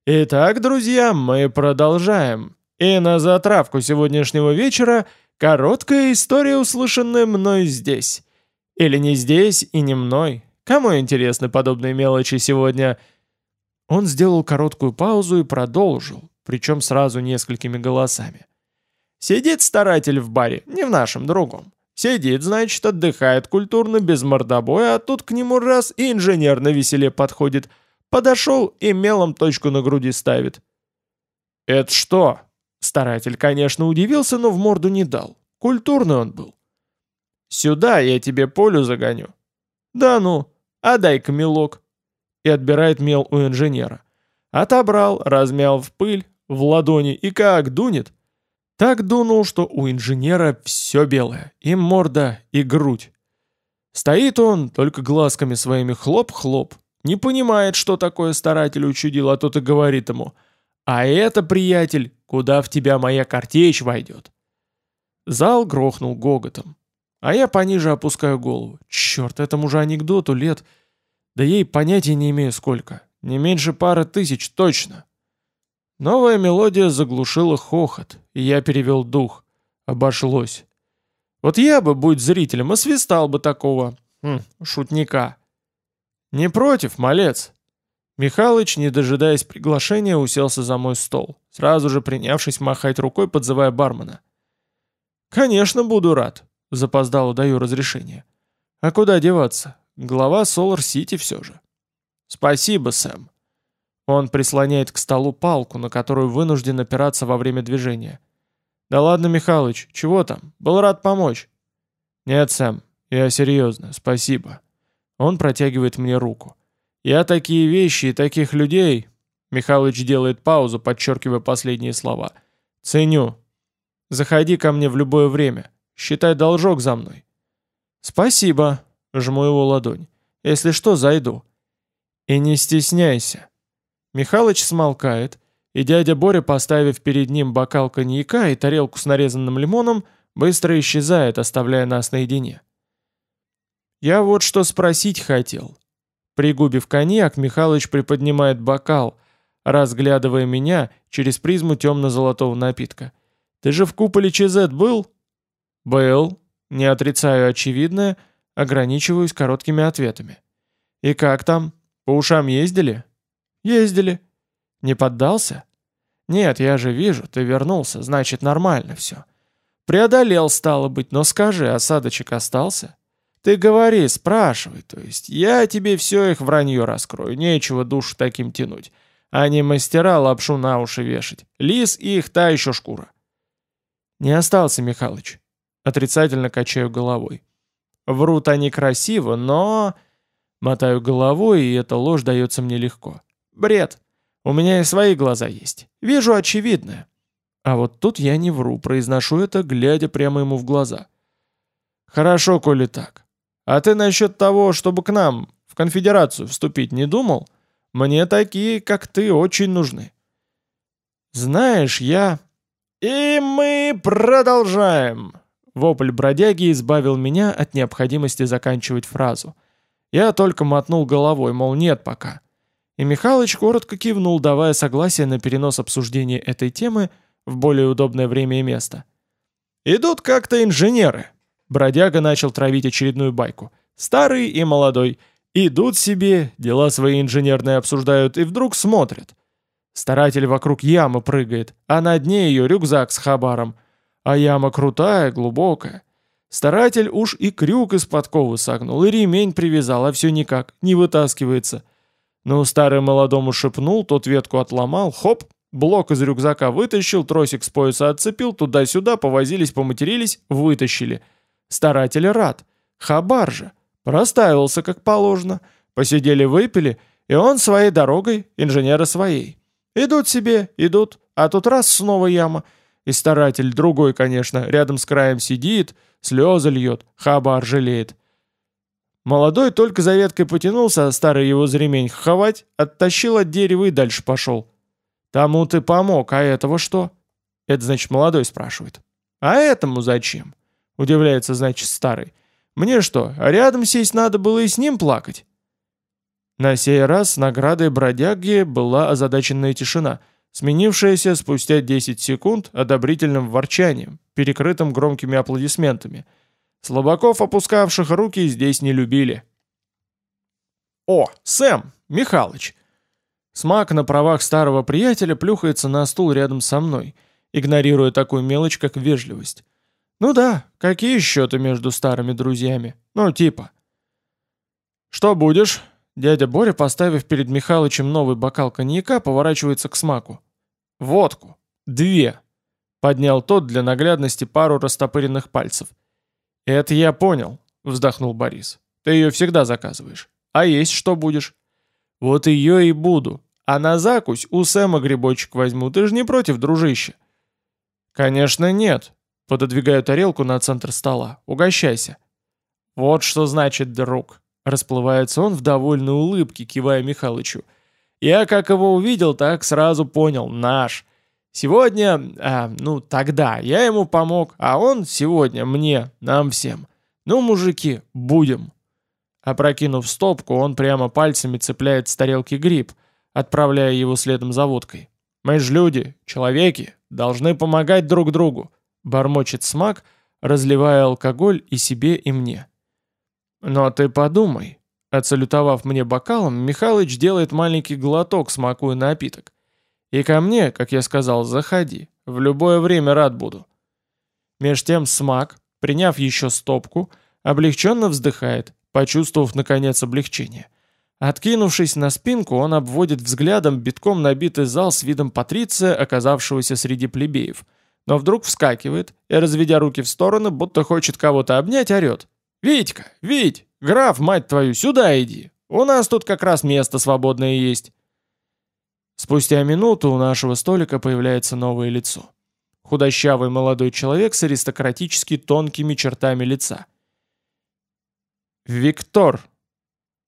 Итак, друзья, мы продолжаем. И на затравку сегодняшнего вечера короткая история, услышанная мной здесь. Или не здесь и не мной. Кому интересны подобные мелочи сегодня? Он сделал короткую паузу и продолжил, причем сразу несколькими голосами. «Сидит старатель в баре, не в нашем другом. Сидит, значит, отдыхает культурно, без мордобоя, а тут к нему раз и инженер на веселе подходит. Подошел и мелом точку на груди ставит». «Это что?» Старатель, конечно, удивился, но в морду не дал. Культурный он был. «Сюда я тебе полю загоню». «Да ну, а дай-ка мелок». И отбирает мел у инженера. Отобрал, размял в пыль, в ладони и как дунет. Так дунул, что у инженера все белое, и морда, и грудь. Стоит он, только глазками своими хлоп-хлоп, не понимает, что такое старатель учудил, а тот и говорит ему, «А это, приятель, куда в тебя моя картечь войдет?» Зал грохнул гоготом. А я пониже опускаю голову. Черт, этому же анекдоту лет... Да ей понятия не имею сколько. Не меньше пары тысяч точно. Новая мелодия заглушила хохот, и я перевел дух. Обошлось. Вот я бы, будь зрителем, освистал бы такого, хм, шутника. Не против, малец. Михалыч, не дожидаясь приглашения, уселся за мой стол, сразу же принявшись махать рукой, подзывая бармена. «Конечно буду рад», — запоздало даю разрешение. «А куда деваться? Глава Солар-Сити все же». «Спасибо, Сэм. Он прислоняет к столу палку, на которую вынужден опираться во время движения. «Да ладно, Михалыч, чего там? Был рад помочь». «Нет, Сэм, я серьезно, спасибо». Он протягивает мне руку. «Я такие вещи и таких людей...» Михалыч делает паузу, подчеркивая последние слова. «Ценю. Заходи ко мне в любое время. Считай должок за мной». «Спасибо», — жму его ладонь. «Если что, зайду». «И не стесняйся». Михалыч смолкает, и дядя Боря, поставив перед ним бокал коньяка и тарелку с нарезанным лимоном, быстро исчезает, оставляя нас наедине. «Я вот что спросить хотел». Пригубив коньяк, Михалыч приподнимает бокал, разглядывая меня через призму темно-золотого напитка. «Ты же в куполе ЧЗ был?» «Был», не отрицаю очевидное, ограничиваюсь короткими ответами. «И как там? По ушам ездили?» «Ездили». «Не поддался?» «Нет, я же вижу, ты вернулся, значит нормально все». «Преодолел, стало быть, но скажи, осадочек остался?» «Ты говори, спрашивай, то есть я тебе все их вранье раскрою, нечего душу таким тянуть. Они мастера лапшу на уши вешать. Лис их та еще шкура». «Не остался, Михалыч. Отрицательно качаю головой. Врут они красиво, но... Мотаю головой, и эта ложь дается мне легко. Бред. У меня и свои глаза есть. Вижу очевидное. А вот тут я не вру, произношу это, глядя прямо ему в глаза. Хорошо, коли так. А ты насчет того, чтобы к нам, в конфедерацию, вступить, не думал? Мне такие, как ты, очень нужны. Знаешь, я... И мы продолжаем. Вопль бродяги избавил меня от необходимости заканчивать фразу. Я только мотнул головой, мол, нет пока. И Михалыч коротко кивнул, давая согласие на перенос обсуждения этой темы в более удобное время и место. «Идут как-то инженеры», — бродяга начал травить очередную байку. «Старый и молодой. Идут себе, дела свои инженерные обсуждают и вдруг смотрят. Старатель вокруг ямы прыгает, а на дне ее рюкзак с хабаром — а яма крутая, глубокая. Старатель уж и крюк из подковы согнул, и ремень привязал, а все никак, не вытаскивается. Ну, старый молодому шепнул, тот ветку отломал, хоп, блок из рюкзака вытащил, тросик с пояса отцепил, туда-сюда, повозились, поматерились, вытащили. Старатель рад. Хабар же. Проставился, как положено. Посидели, выпили, и он своей дорогой, инженера своей. Идут себе, идут, а тут раз снова яма — и старатель, другой, конечно, рядом с краем сидит, слезы льет, хабар жалеет. Молодой только за веткой потянулся, а старый его за ремень хавать, оттащил от дерева и дальше пошел. «Тому ты помог, а этого что?» Это, значит, молодой спрашивает. «А этому зачем?» Удивляется, значит, старый. «Мне что, рядом сесть надо было и с ним плакать?» На сей раз наградой бродяги была озадаченная тишина — сменившаяся спустя 10 секунд одобрительным ворчанием, перекрытым громкими аплодисментами. Слабаков, опускавших руки, здесь не любили. «О, Сэм! Михалыч!» Смак на правах старого приятеля плюхается на стул рядом со мной, игнорируя такую мелочь, как вежливость. «Ну да, какие счеты между старыми друзьями? Ну, типа...» «Что будешь?» Дядя Боря, поставив перед Михалычем новый бокал коньяка, поворачивается к смаку. «Водку. Две!» Поднял тот для наглядности пару растопыренных пальцев. «Это я понял», — вздохнул Борис. «Ты ее всегда заказываешь. А есть что будешь?» «Вот ее и буду. А на закусь у Сэма грибочек возьму. Ты же не против, дружище?» «Конечно нет», — пододвигаю тарелку на центр стола. «Угощайся». «Вот что значит, друг», Расплывается он в довольной улыбке, кивая Михалычу. Я как его увидел, так сразу понял, наш. Сегодня, а, ну тогда, я ему помог, а он сегодня мне, нам всем. Ну, мужики, будем. Опрокинув стопку, он прямо пальцами цепляет с тарелки гриб, отправляя его следом за водкой. Мы ж люди, человеки, должны помогать друг другу. Бормочет смак, разливая алкоголь и себе, и мне. «Но ты подумай». Отсалютовав мне бокалом, Михалыч делает маленький глоток, смакуя напиток. «И ко мне, как я сказал, заходи. В любое время рад буду». Меж тем смак, приняв еще стопку, облегченно вздыхает, почувствовав наконец облегчение. Откинувшись на спинку, он обводит взглядом битком набитый зал с видом Патриция, оказавшегося среди плебеев. Но вдруг вскакивает и, разведя руки в стороны, будто хочет кого-то обнять, орет. «Витька! Вить! Граф, мать твою, сюда иди! У нас тут как раз место свободное есть!» Спустя минуту у нашего столика появляется новое лицо. Худощавый молодой человек с аристократически тонкими чертами лица. «Виктор!»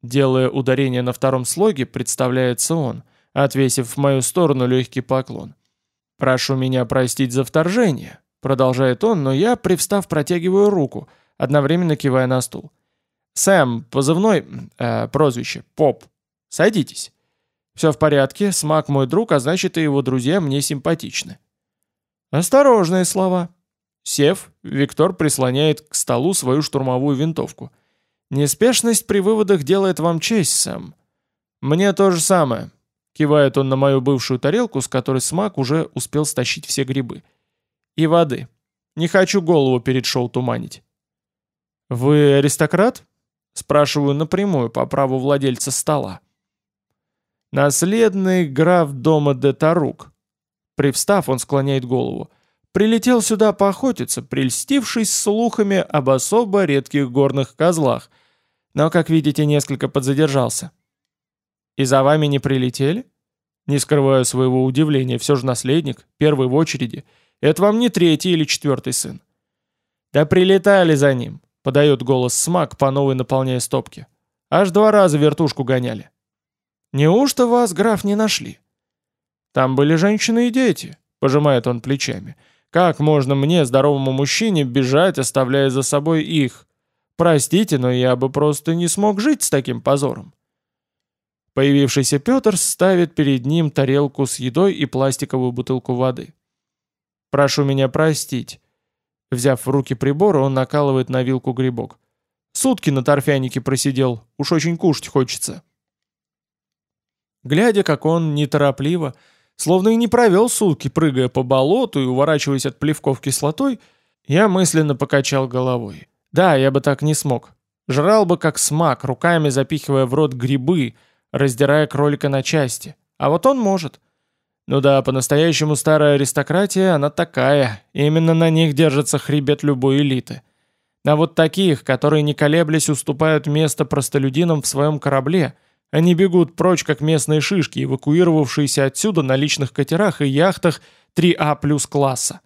Делая ударение на втором слоге, представляется он, отвесив в мою сторону легкий поклон. «Прошу меня простить за вторжение», — продолжает он, но я, привстав, протягиваю руку, одновременно кивая на стул. «Сэм, позывной, э, прозвище, Поп, садитесь». Все в порядке, Смак мой друг, а значит и его друзья мне симпатичны. Осторожные слова. Сев, Виктор прислоняет к столу свою штурмовую винтовку. Неспешность при выводах делает вам честь, Сэм. Мне то же самое. Кивает он на мою бывшую тарелку, с которой Смак уже успел стащить все грибы. И воды. Не хочу голову перед шоу туманить. «Вы аристократ?» Спрашиваю напрямую, по праву владельца стола. Наследный граф дома де Тарук. Привстав, он склоняет голову. Прилетел сюда поохотиться, прельстившись слухами об особо редких горных козлах. Но, как видите, несколько подзадержался. И за вами не прилетели? Не скрываю своего удивления, все же наследник, первый в очереди. Это вам не третий или четвертый сын. Да прилетали за ним, подает голос Смак, по новой наполняя стопки. Аж два раза вертушку гоняли. Неужто вас, граф, не нашли? Там были женщины и дети, пожимает он плечами. Как можно мне, здоровому мужчине, бежать, оставляя за собой их? Простите, но я бы просто не смог жить с таким позором. Появившийся Петр ставит перед ним тарелку с едой и пластиковую бутылку воды. «Прошу меня простить». Взяв в руки прибор, он накалывает на вилку грибок. «Сутки на торфянике просидел, уж очень кушать хочется». Глядя, как он неторопливо, словно и не провел сутки, прыгая по болоту и уворачиваясь от плевков кислотой, я мысленно покачал головой. Да, я бы так не смог. Жрал бы как смак, руками запихивая в рот грибы, раздирая кролика на части. А вот он может. Ну да, по-настоящему старая аристократия, она такая. Именно на них держится хребет любой элиты. А вот таких, которые не колеблясь уступают место простолюдинам в своем корабле – они бегут прочь, как местные шишки, эвакуировавшиеся отсюда на личных катерах и яхтах 3А плюс класса.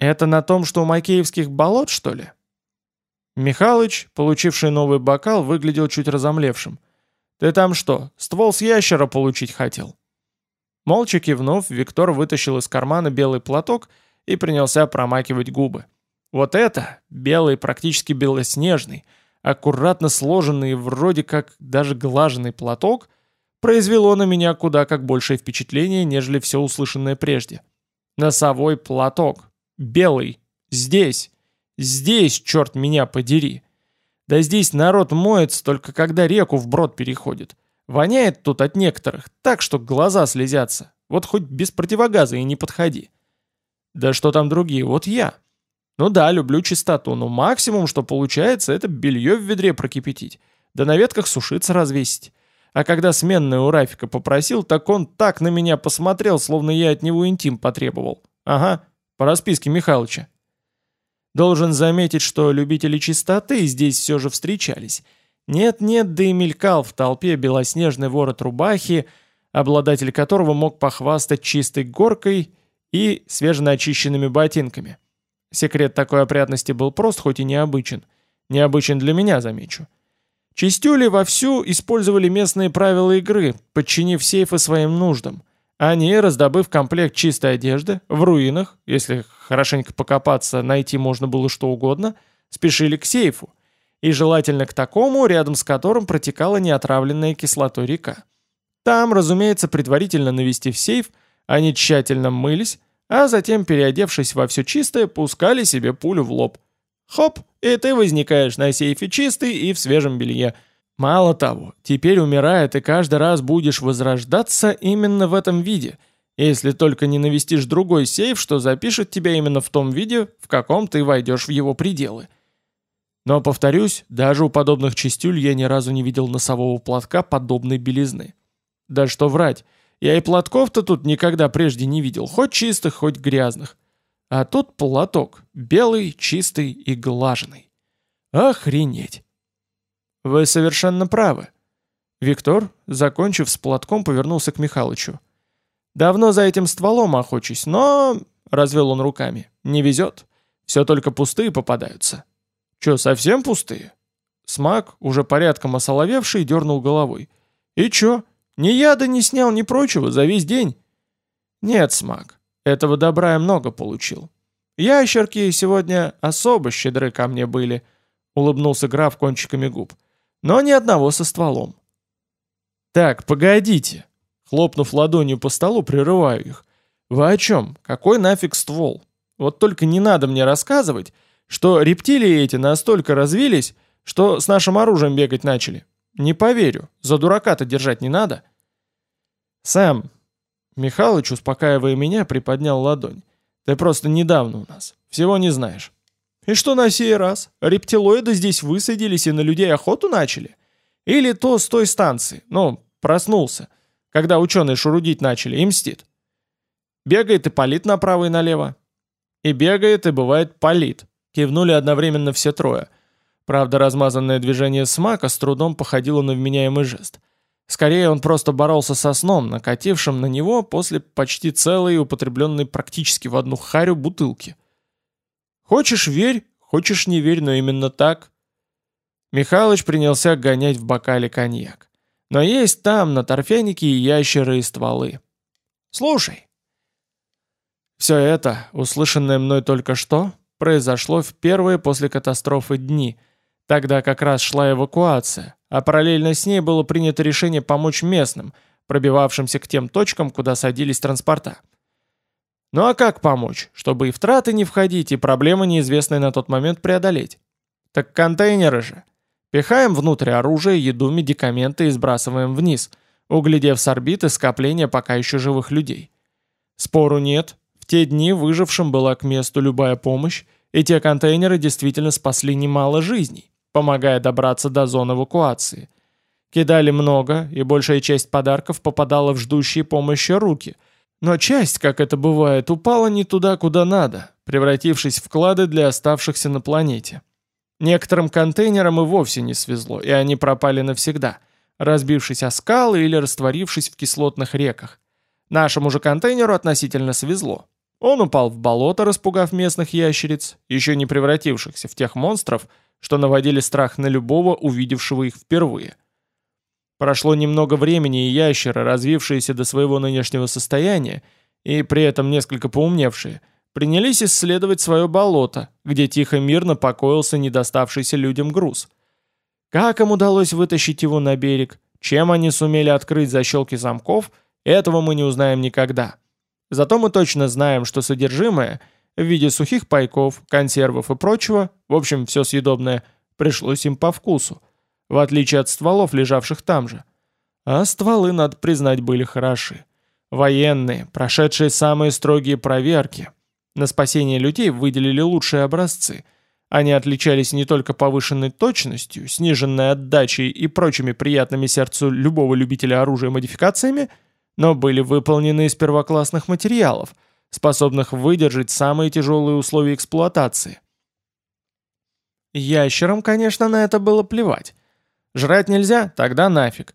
Это на том, что у Макеевских болот, что ли? Михалыч, получивший новый бокал, выглядел чуть разомлевшим. «Ты там что, ствол с ящера получить хотел?» Молча кивнув, Виктор вытащил из кармана белый платок и принялся промакивать губы. Вот это, белый, практически белоснежный, аккуратно сложенный, вроде как даже глаженный платок, произвело на меня куда как большее впечатление, нежели все услышанное прежде. Носовой платок. Белый. Здесь. Здесь, черт меня подери. Да здесь народ моется только когда реку вброд переходит. Воняет тут от некоторых, так что глаза слезятся. Вот хоть без противогаза и не подходи. Да что там другие, вот я. Ну да, люблю чистоту, но максимум, что получается, это белье в ведре прокипятить, да на ветках сушиться развесить. А когда сменная у Рафика попросил, так он так на меня посмотрел, словно я от него интим потребовал. Ага, по расписке Михалыча. Должен заметить, что любители чистоты здесь все же встречались. Нет-нет, да и мелькал в толпе белоснежный ворот рубахи, обладатель которого мог похвастать чистой горкой и свеженачищенными ботинками. Секрет такой опрятности был прост, хоть и необычен. Необычен для меня, замечу. Чистюли вовсю использовали местные правила игры, подчинив сейфы своим нуждам. Они, раздобыв комплект чистой одежды, в руинах, если хорошенько покопаться, найти можно было что угодно, спешили к сейфу. И желательно к такому, рядом с которым протекала неотравленная кислотой река. Там, разумеется, предварительно навести в сейф, они тщательно мылись, а затем, переодевшись во все чистое, пускали себе пулю в лоб. Хоп, и ты возникаешь на сейфе чистый и в свежем белье. Мало того, теперь умирая ты каждый раз будешь возрождаться именно в этом виде, если только не навестишь другой сейф, что запишет тебя именно в том виде, в каком ты войдешь в его пределы. Но, повторюсь, даже у подобных чистюль я ни разу не видел носового платка подобной белизны. Да что врать, я и платков-то тут никогда прежде не видел, хоть чистых, хоть грязных. А тут платок, белый, чистый и глаженный. Охренеть! Вы совершенно правы. Виктор, закончив с платком, повернулся к Михалычу. Давно за этим стволом охочусь, но... Развел он руками. Не везет. Все только пустые попадаются. Че, совсем пустые? Смак, уже порядком осоловевший, дернул головой. И чё? Ни яда не снял, ни прочего за весь день. Нет, Смак, этого добра я много получил. Ящерки сегодня особо щедры ко мне были, улыбнулся граф кончиками губ. Но ни одного со стволом. Так, погодите. Хлопнув ладонью по столу, прерываю их. Вы о чем? Какой нафиг ствол? Вот только не надо мне рассказывать, что рептилии эти настолько развились, что с нашим оружием бегать начали. Не поверю, за дурака-то держать не надо. Сэм, Михалыч, успокаивая меня, приподнял ладонь. Ты просто недавно у нас, всего не знаешь. И что на сей раз? Рептилоиды здесь высадились и на людей охоту начали? Или то с той станции, ну, проснулся, когда ученые шурудить начали и мстит? Бегает и палит направо и налево. И бегает, и бывает палит. Кивнули одновременно все трое. Правда, размазанное движение смака с трудом походило на вменяемый жест. Скорее, он просто боролся со сном, накатившим на него после почти целой употребленной практически в одну харю бутылки. «Хочешь — верь, хочешь — не верь, но именно так». Михалыч принялся гонять в бокале коньяк. Но есть там, на торфянике, и ящеры, и стволы. «Слушай». Все это, услышанное мной только что, произошло в первые после катастрофы дни, тогда как раз шла эвакуация, а параллельно с ней было принято решение помочь местным, пробивавшимся к тем точкам, куда садились транспорта. Ну а как помочь, чтобы и в траты не входить, и проблемы неизвестные на тот момент преодолеть? Так контейнеры же. Пихаем внутрь оружие, еду, медикаменты и сбрасываем вниз, углядев с орбиты скопления пока еще живых людей. Спору нет, те дни выжившим была к месту любая помощь, и те контейнеры действительно спасли немало жизней, помогая добраться до зон эвакуации. Кидали много, и большая часть подарков попадала в ждущие помощи руки. Но часть, как это бывает, упала не туда, куда надо, превратившись в клады для оставшихся на планете. Некоторым контейнерам и вовсе не свезло, и они пропали навсегда, разбившись о скалы или растворившись в кислотных реках. Нашему же контейнеру относительно свезло. Он упал в болото, распугав местных ящериц, еще не превратившихся в тех монстров, что наводили страх на любого, увидевшего их впервые. Прошло немного времени, и ящеры, развившиеся до своего нынешнего состояния, и при этом несколько поумневшие, принялись исследовать свое болото, где тихо-мирно покоился недоставшийся людям груз. Как им удалось вытащить его на берег, чем они сумели открыть защелки замков, этого мы не узнаем никогда. Зато мы точно знаем, что содержимое в виде сухих пайков, консервов и прочего, в общем, все съедобное, пришлось им по вкусу, в отличие от стволов, лежавших там же. А стволы, надо признать, были хороши. Военные, прошедшие самые строгие проверки. На спасение людей выделили лучшие образцы. Они отличались не только повышенной точностью, сниженной отдачей и прочими приятными сердцу любого любителя оружия модификациями – но были выполнены из первоклассных материалов, способных выдержать самые тяжелые условия эксплуатации. Ящерам, конечно, на это было плевать. Жрать нельзя, тогда нафиг.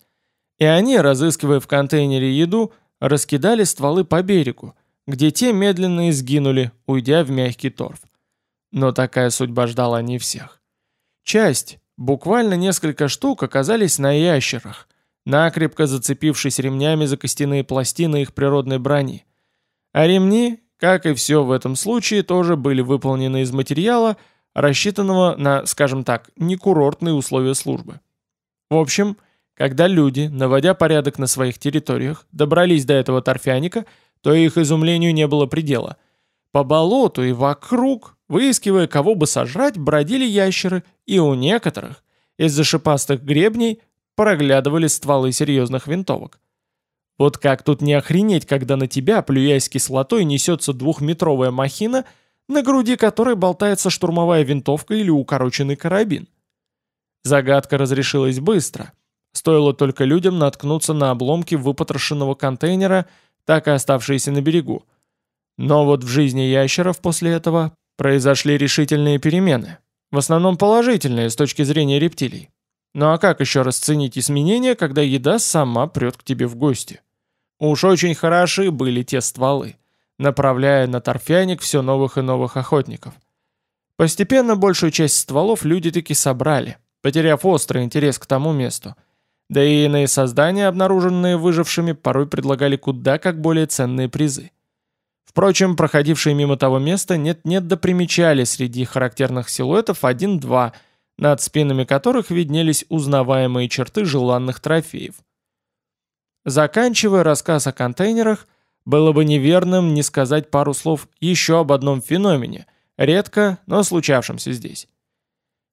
И они, разыскивая в контейнере еду, раскидали стволы по берегу, где те медленно изгинули, уйдя в мягкий торф. Но такая судьба ждала не всех. Часть, буквально несколько штук, оказались на ящерах, накрепко зацепившись ремнями за костяные пластины их природной брони. А ремни, как и все в этом случае, тоже были выполнены из материала, рассчитанного на, скажем так, некурортные условия службы. В общем, когда люди, наводя порядок на своих территориях, добрались до этого торфяника, то их изумлению не было предела. По болоту и вокруг, выискивая кого бы сожрать, бродили ящеры, и у некоторых, из-за шипастых гребней, проглядывали стволы серьезных винтовок. Вот как тут не охренеть, когда на тебя, плюясь кислотой, несется двухметровая махина, на груди которой болтается штурмовая винтовка или укороченный карабин. Загадка разрешилась быстро. Стоило только людям наткнуться на обломки выпотрошенного контейнера, так и оставшиеся на берегу. Но вот в жизни ящеров после этого произошли решительные перемены. В основном положительные с точки зрения рептилий. Ну а как еще расценить изменения, когда еда сама прет к тебе в гости? Уж очень хороши были те стволы, направляя на торфяник все новых и новых охотников. Постепенно большую часть стволов люди таки собрали, потеряв острый интерес к тому месту. Да и иные создания, обнаруженные выжившими, порой предлагали куда как более ценные призы. Впрочем, проходившие мимо того места нет-нет да примечали среди характерных силуэтов один-два, над спинами которых виднелись узнаваемые черты желанных трофеев. Заканчивая рассказ о контейнерах, было бы неверным не сказать пару слов еще об одном феномене, редко, но случавшемся здесь.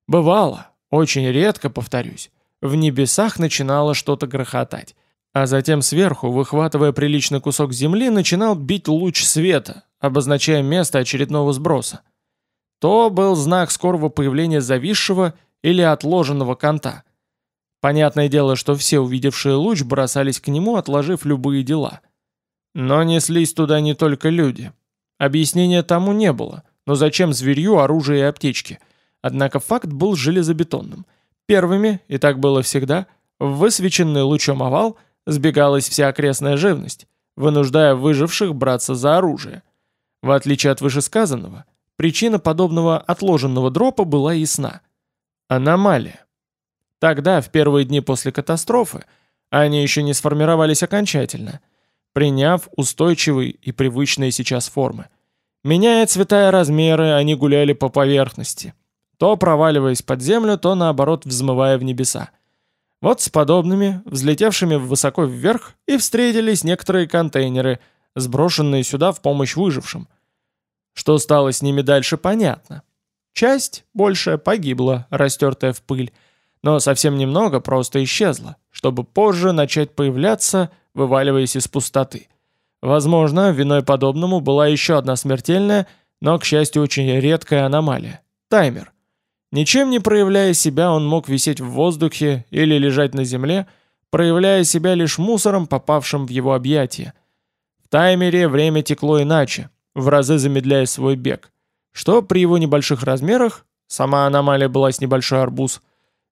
Бывало, очень редко, повторюсь, в небесах начинало что-то грохотать, а затем сверху, выхватывая приличный кусок земли, начинал бить луч света, обозначая место очередного сброса. То был знак скорого появления зависшего или отложенного конта. Понятное дело, что все увидевшие луч бросались к нему, отложив любые дела. Но неслись туда не только люди. Объяснения тому не было, но зачем зверью оружие и аптечки? Однако факт был железобетонным. Первыми, и так было всегда, в высвеченный лучом овал – сбегалась вся окрестная живность, вынуждая выживших браться за оружие. В отличие от вышесказанного, причина подобного отложенного дропа была ясна. Аномалия. Тогда, в первые дни после катастрофы, они еще не сформировались окончательно, приняв устойчивые и привычные сейчас формы. Меняя цвета и размеры, они гуляли по поверхности, то проваливаясь под землю, то наоборот взмывая в небеса. Вот с подобными, взлетевшими высоко вверх, и встретились некоторые контейнеры, сброшенные сюда в помощь выжившим. Что стало с ними дальше, понятно. Часть, большая, погибла, растертая в пыль, но совсем немного просто исчезла, чтобы позже начать появляться, вываливаясь из пустоты. Возможно, виной подобному была еще одна смертельная, но, к счастью, очень редкая аномалия – таймер – Ничем не проявляя себя, он мог висеть в воздухе или лежать на земле, проявляя себя лишь мусором, попавшим в его объятия. В таймере время текло иначе, в разы замедляя свой бег, что при его небольших размерах, сама аномалия была с небольшой арбуз,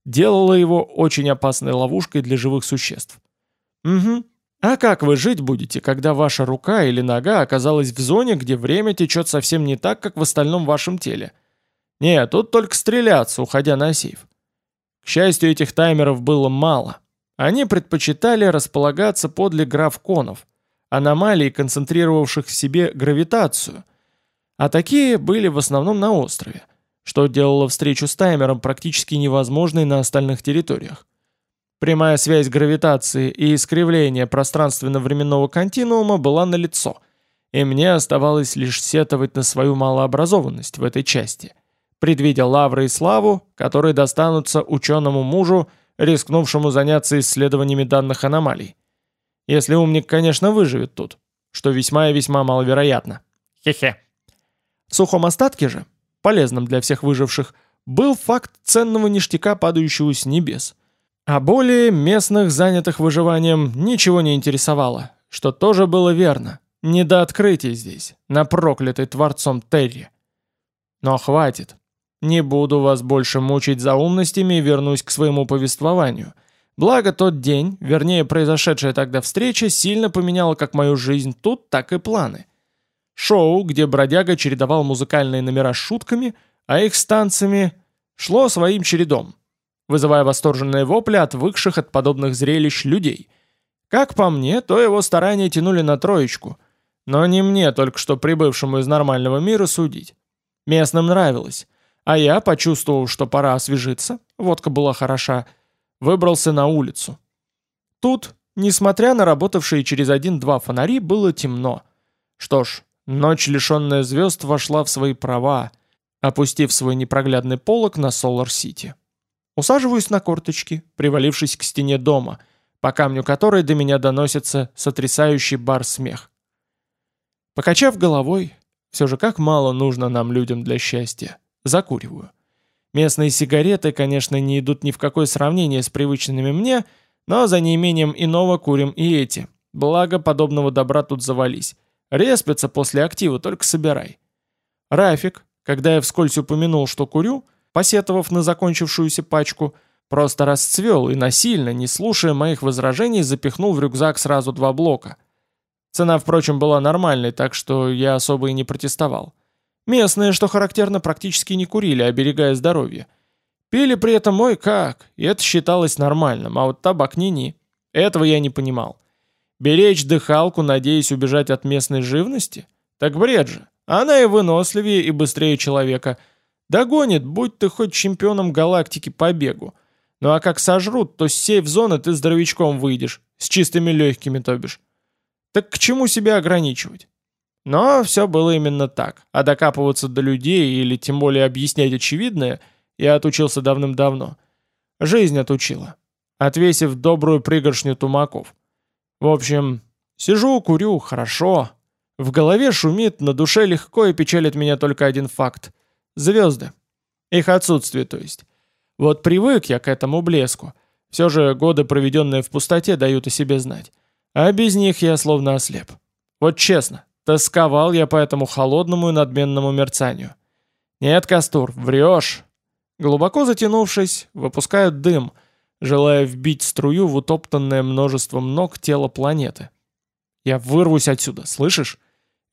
делало его очень опасной ловушкой для живых существ. Угу. А как вы жить будете, когда ваша рука или нога оказалась в зоне, где время течет совсем не так, как в остальном вашем теле – нет, тут только стреляться, уходя на сейф. К счастью, этих таймеров было мало. Они предпочитали располагаться подле графконов, аномалий, концентрировавших в себе гравитацию. А такие были в основном на острове, что делало встречу с таймером практически невозможной на остальных территориях. Прямая связь гравитации и искривления пространственно-временного континуума была налицо, и мне оставалось лишь сетовать на свою малообразованность в этой части – предвидя лавры и славу, которые достанутся ученому мужу, рискнувшему заняться исследованиями данных аномалий. Если умник, конечно, выживет тут, что весьма и весьма маловероятно. Хе-хе. В сухом остатке же, полезном для всех выживших, был факт ценного ништяка, падающего с небес. А более местных, занятых выживанием, ничего не интересовало, что тоже было верно. Не до открытия здесь, на проклятой Творцом Терри. Но хватит. Не буду вас больше мучить заумностями и вернусь к своему повествованию. Благо тот день, вернее произошедшая тогда встреча, сильно поменяла как мою жизнь тут, так и планы. Шоу, где бродяга чередовал музыкальные номера с шутками, а их с танцами, шло своим чередом, вызывая восторженные вопли отвыкших от подобных зрелищ людей. Как по мне, то его старания тянули на троечку, но не мне, только что прибывшему из нормального мира, судить. Местным нравилось. А я, почувствовав, что пора освежиться, водка была хороша, выбрался на улицу. Тут, несмотря на работавшие через один-два фонари, было темно. Что ж, ночь, лишенная звезд, вошла в свои права, опустив свой непроглядный полог на Солар-Сити. Усаживаюсь на корточки, привалившись к стене дома, по камню которой до меня доносится сотрясающий бар смех. Покачав головой, все же как мало нужно нам людям для счастья. Закуриваю. Местные сигареты, конечно, не идут ни в какое сравнение с привычными мне, но за неимением иного курим и эти. Благо, подобного добра тут завались. Респится после актива, только собирай. Рафик, когда я вскользь упомянул, что курю, посетовав на закончившуюся пачку, Просто расцвел и насильно, не слушая моих возражений, запихнул в рюкзак сразу два блока. Цена, впрочем, была нормальной, так что я особо и не протестовал. Местные, что характерно, практически не курили, оберегая здоровье. Пили при этом мой как, и это считалось нормальным, а вот табак ни-ни. Этого я не понимал. Беречь дыхалку, надеясь убежать от местной живности? Так бред же. Она и выносливее, и быстрее человека. Догонит, будь ты хоть чемпионом галактики по бегу. Ну а как сожрут, то с сейф-зоны ты здоровячком выйдешь, с чистыми легкими, то бишь. Так к чему себя ограничивать? Но все было именно так, а докапываться до людей или тем более объяснять очевидное я отучился давным-давно. Жизнь отучила, отвесив добрую пригоршню тумаков. В общем, сижу, курю, хорошо. В голове шумит, на душе легко и печалит меня только один факт. Звезды. Их отсутствие, то есть. Вот привык я к этому блеску. Все же годы, проведенные в пустоте, дают о себе знать. А без них я словно ослеп. Вот честно, тосковал я по этому холодному и надменному мерцанию. Нет, Кастур, врешь. Глубоко затянувшись, выпускают дым, желая вбить струю в утоптанное множеством ног тело планеты. Я вырвусь отсюда, слышишь?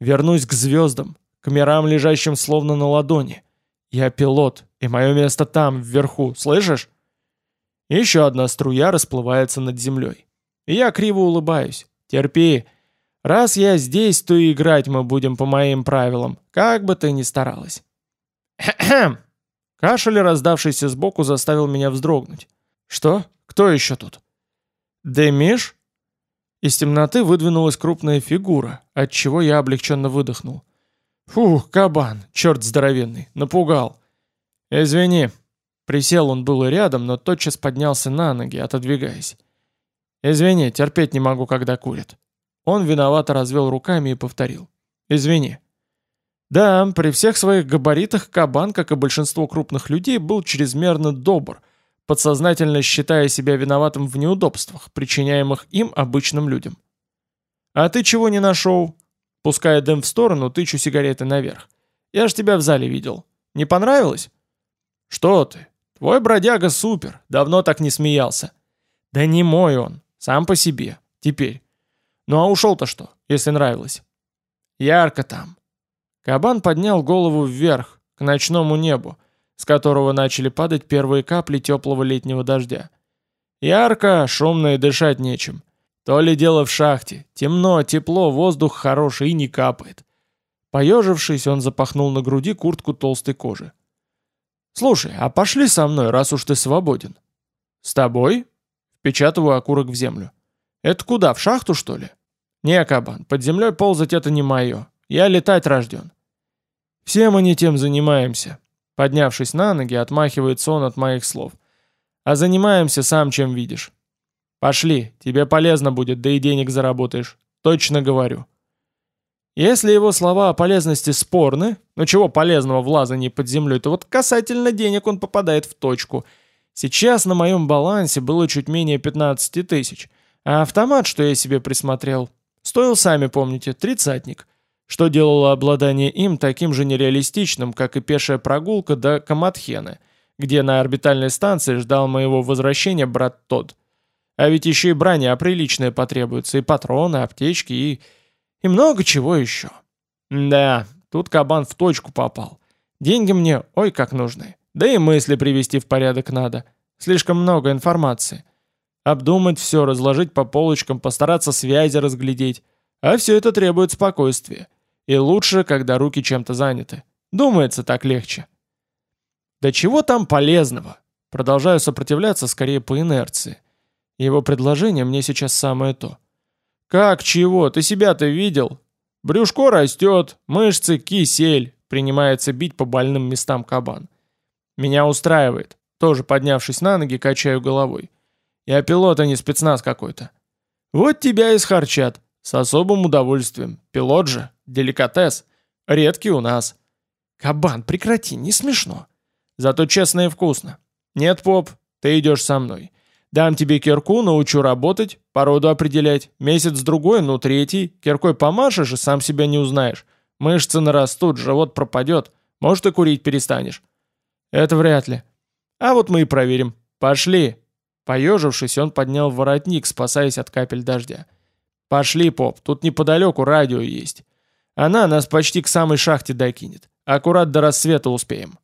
Вернусь к звездам, к мирам, лежащим словно на ладони. Я пилот, и мое место там, вверху, слышишь? Еще одна струя расплывается над землей. И я криво улыбаюсь. Терпи. Раз я здесь, то и играть мы будем по моим правилам, как бы ты ни старалась. Кашель, раздавшийся сбоку, заставил меня вздрогнуть. Что? Кто еще тут? Демиш? Из темноты выдвинулась крупная фигура, от чего я облегченно выдохнул. Фух, кабан, черт здоровенный, напугал. Извини. Присел он было рядом, но тотчас поднялся на ноги, отодвигаясь. Извини, терпеть не могу, когда курят. Он виновато развел руками и повторил. Извини. Да, при всех своих габаритах кабан, как и большинство крупных людей, был чрезмерно добр, подсознательно считая себя виноватым в неудобствах, причиняемых им обычным людям. «А ты чего не нашел?» Пуская дым в сторону, тычу сигареты наверх. Я ж тебя в зале видел. Не понравилось? Что ты? Твой бродяга супер. Давно так не смеялся. Да не мой он. Сам по себе. Теперь. Ну а ушел-то что, если нравилось? Ярко там. Кабан поднял голову вверх, к ночному небу, с которого начали падать первые капли теплого летнего дождя. Ярко, шумно и дышать нечем. То ли дело в шахте. Темно, тепло, воздух хороший и не капает. Поежившись, он запахнул на груди куртку толстой кожи. «Слушай, а пошли со мной, раз уж ты свободен». «С тобой?» Впечатываю окурок в землю. «Это куда, в шахту, что ли?» «Не, кабан, под землей ползать это не мое. Я летать рожден». «Все мы не тем занимаемся». Поднявшись на ноги, отмахивается он от моих слов. «А занимаемся сам, чем видишь. Пошли, тебе полезно будет, да и денег заработаешь. Точно говорю. Если его слова о полезности спорны, ну чего полезного в лазании под землей, то вот касательно денег он попадает в точку. Сейчас на моем балансе было чуть менее 15 тысяч, а автомат, что я себе присмотрел, стоил, сами помните, тридцатник, что делало обладание им таким же нереалистичным, как и пешая прогулка до Каматхены, где на орбитальной станции ждал моего возвращения брат Тодд. А ведь еще и броня приличная потребуется, и патроны, аптечки, и... и много чего еще. Да, тут кабан в точку попал. Деньги мне ой как нужны. Да и мысли привести в порядок надо. Слишком много информации. Обдумать все, разложить по полочкам, постараться связи разглядеть. А все это требует спокойствия. И лучше, когда руки чем-то заняты. Думается так легче. Да чего там полезного? Продолжаю сопротивляться скорее по инерции. Его предложение мне сейчас самое то. «Как чего? Ты себя-то видел? Брюшко растет, мышцы, кисель», принимается бить по больным местам кабан. «Меня устраивает». Тоже поднявшись на ноги, качаю головой. «Я пилот, а не спецназ какой-то». «Вот тебя и схарчат. С особым удовольствием. Пилот же. Деликатес. Редкий у нас». «Кабан, прекрати, не смешно». «Зато честно и вкусно». «Нет, поп, ты идешь со мной. Дам тебе кирку, научу работать, породу определять. Месяц-другой, ну третий. Киркой помашешь и сам себя не узнаешь. Мышцы нарастут, живот пропадет. Может, и курить перестанешь. Это вряд ли. А вот мы и проверим. Пошли!» Поежившись, он поднял воротник, спасаясь от капель дождя. «Пошли, поп, тут неподалеку радио есть. Она нас почти к самой шахте докинет. Аккурат до рассвета успеем».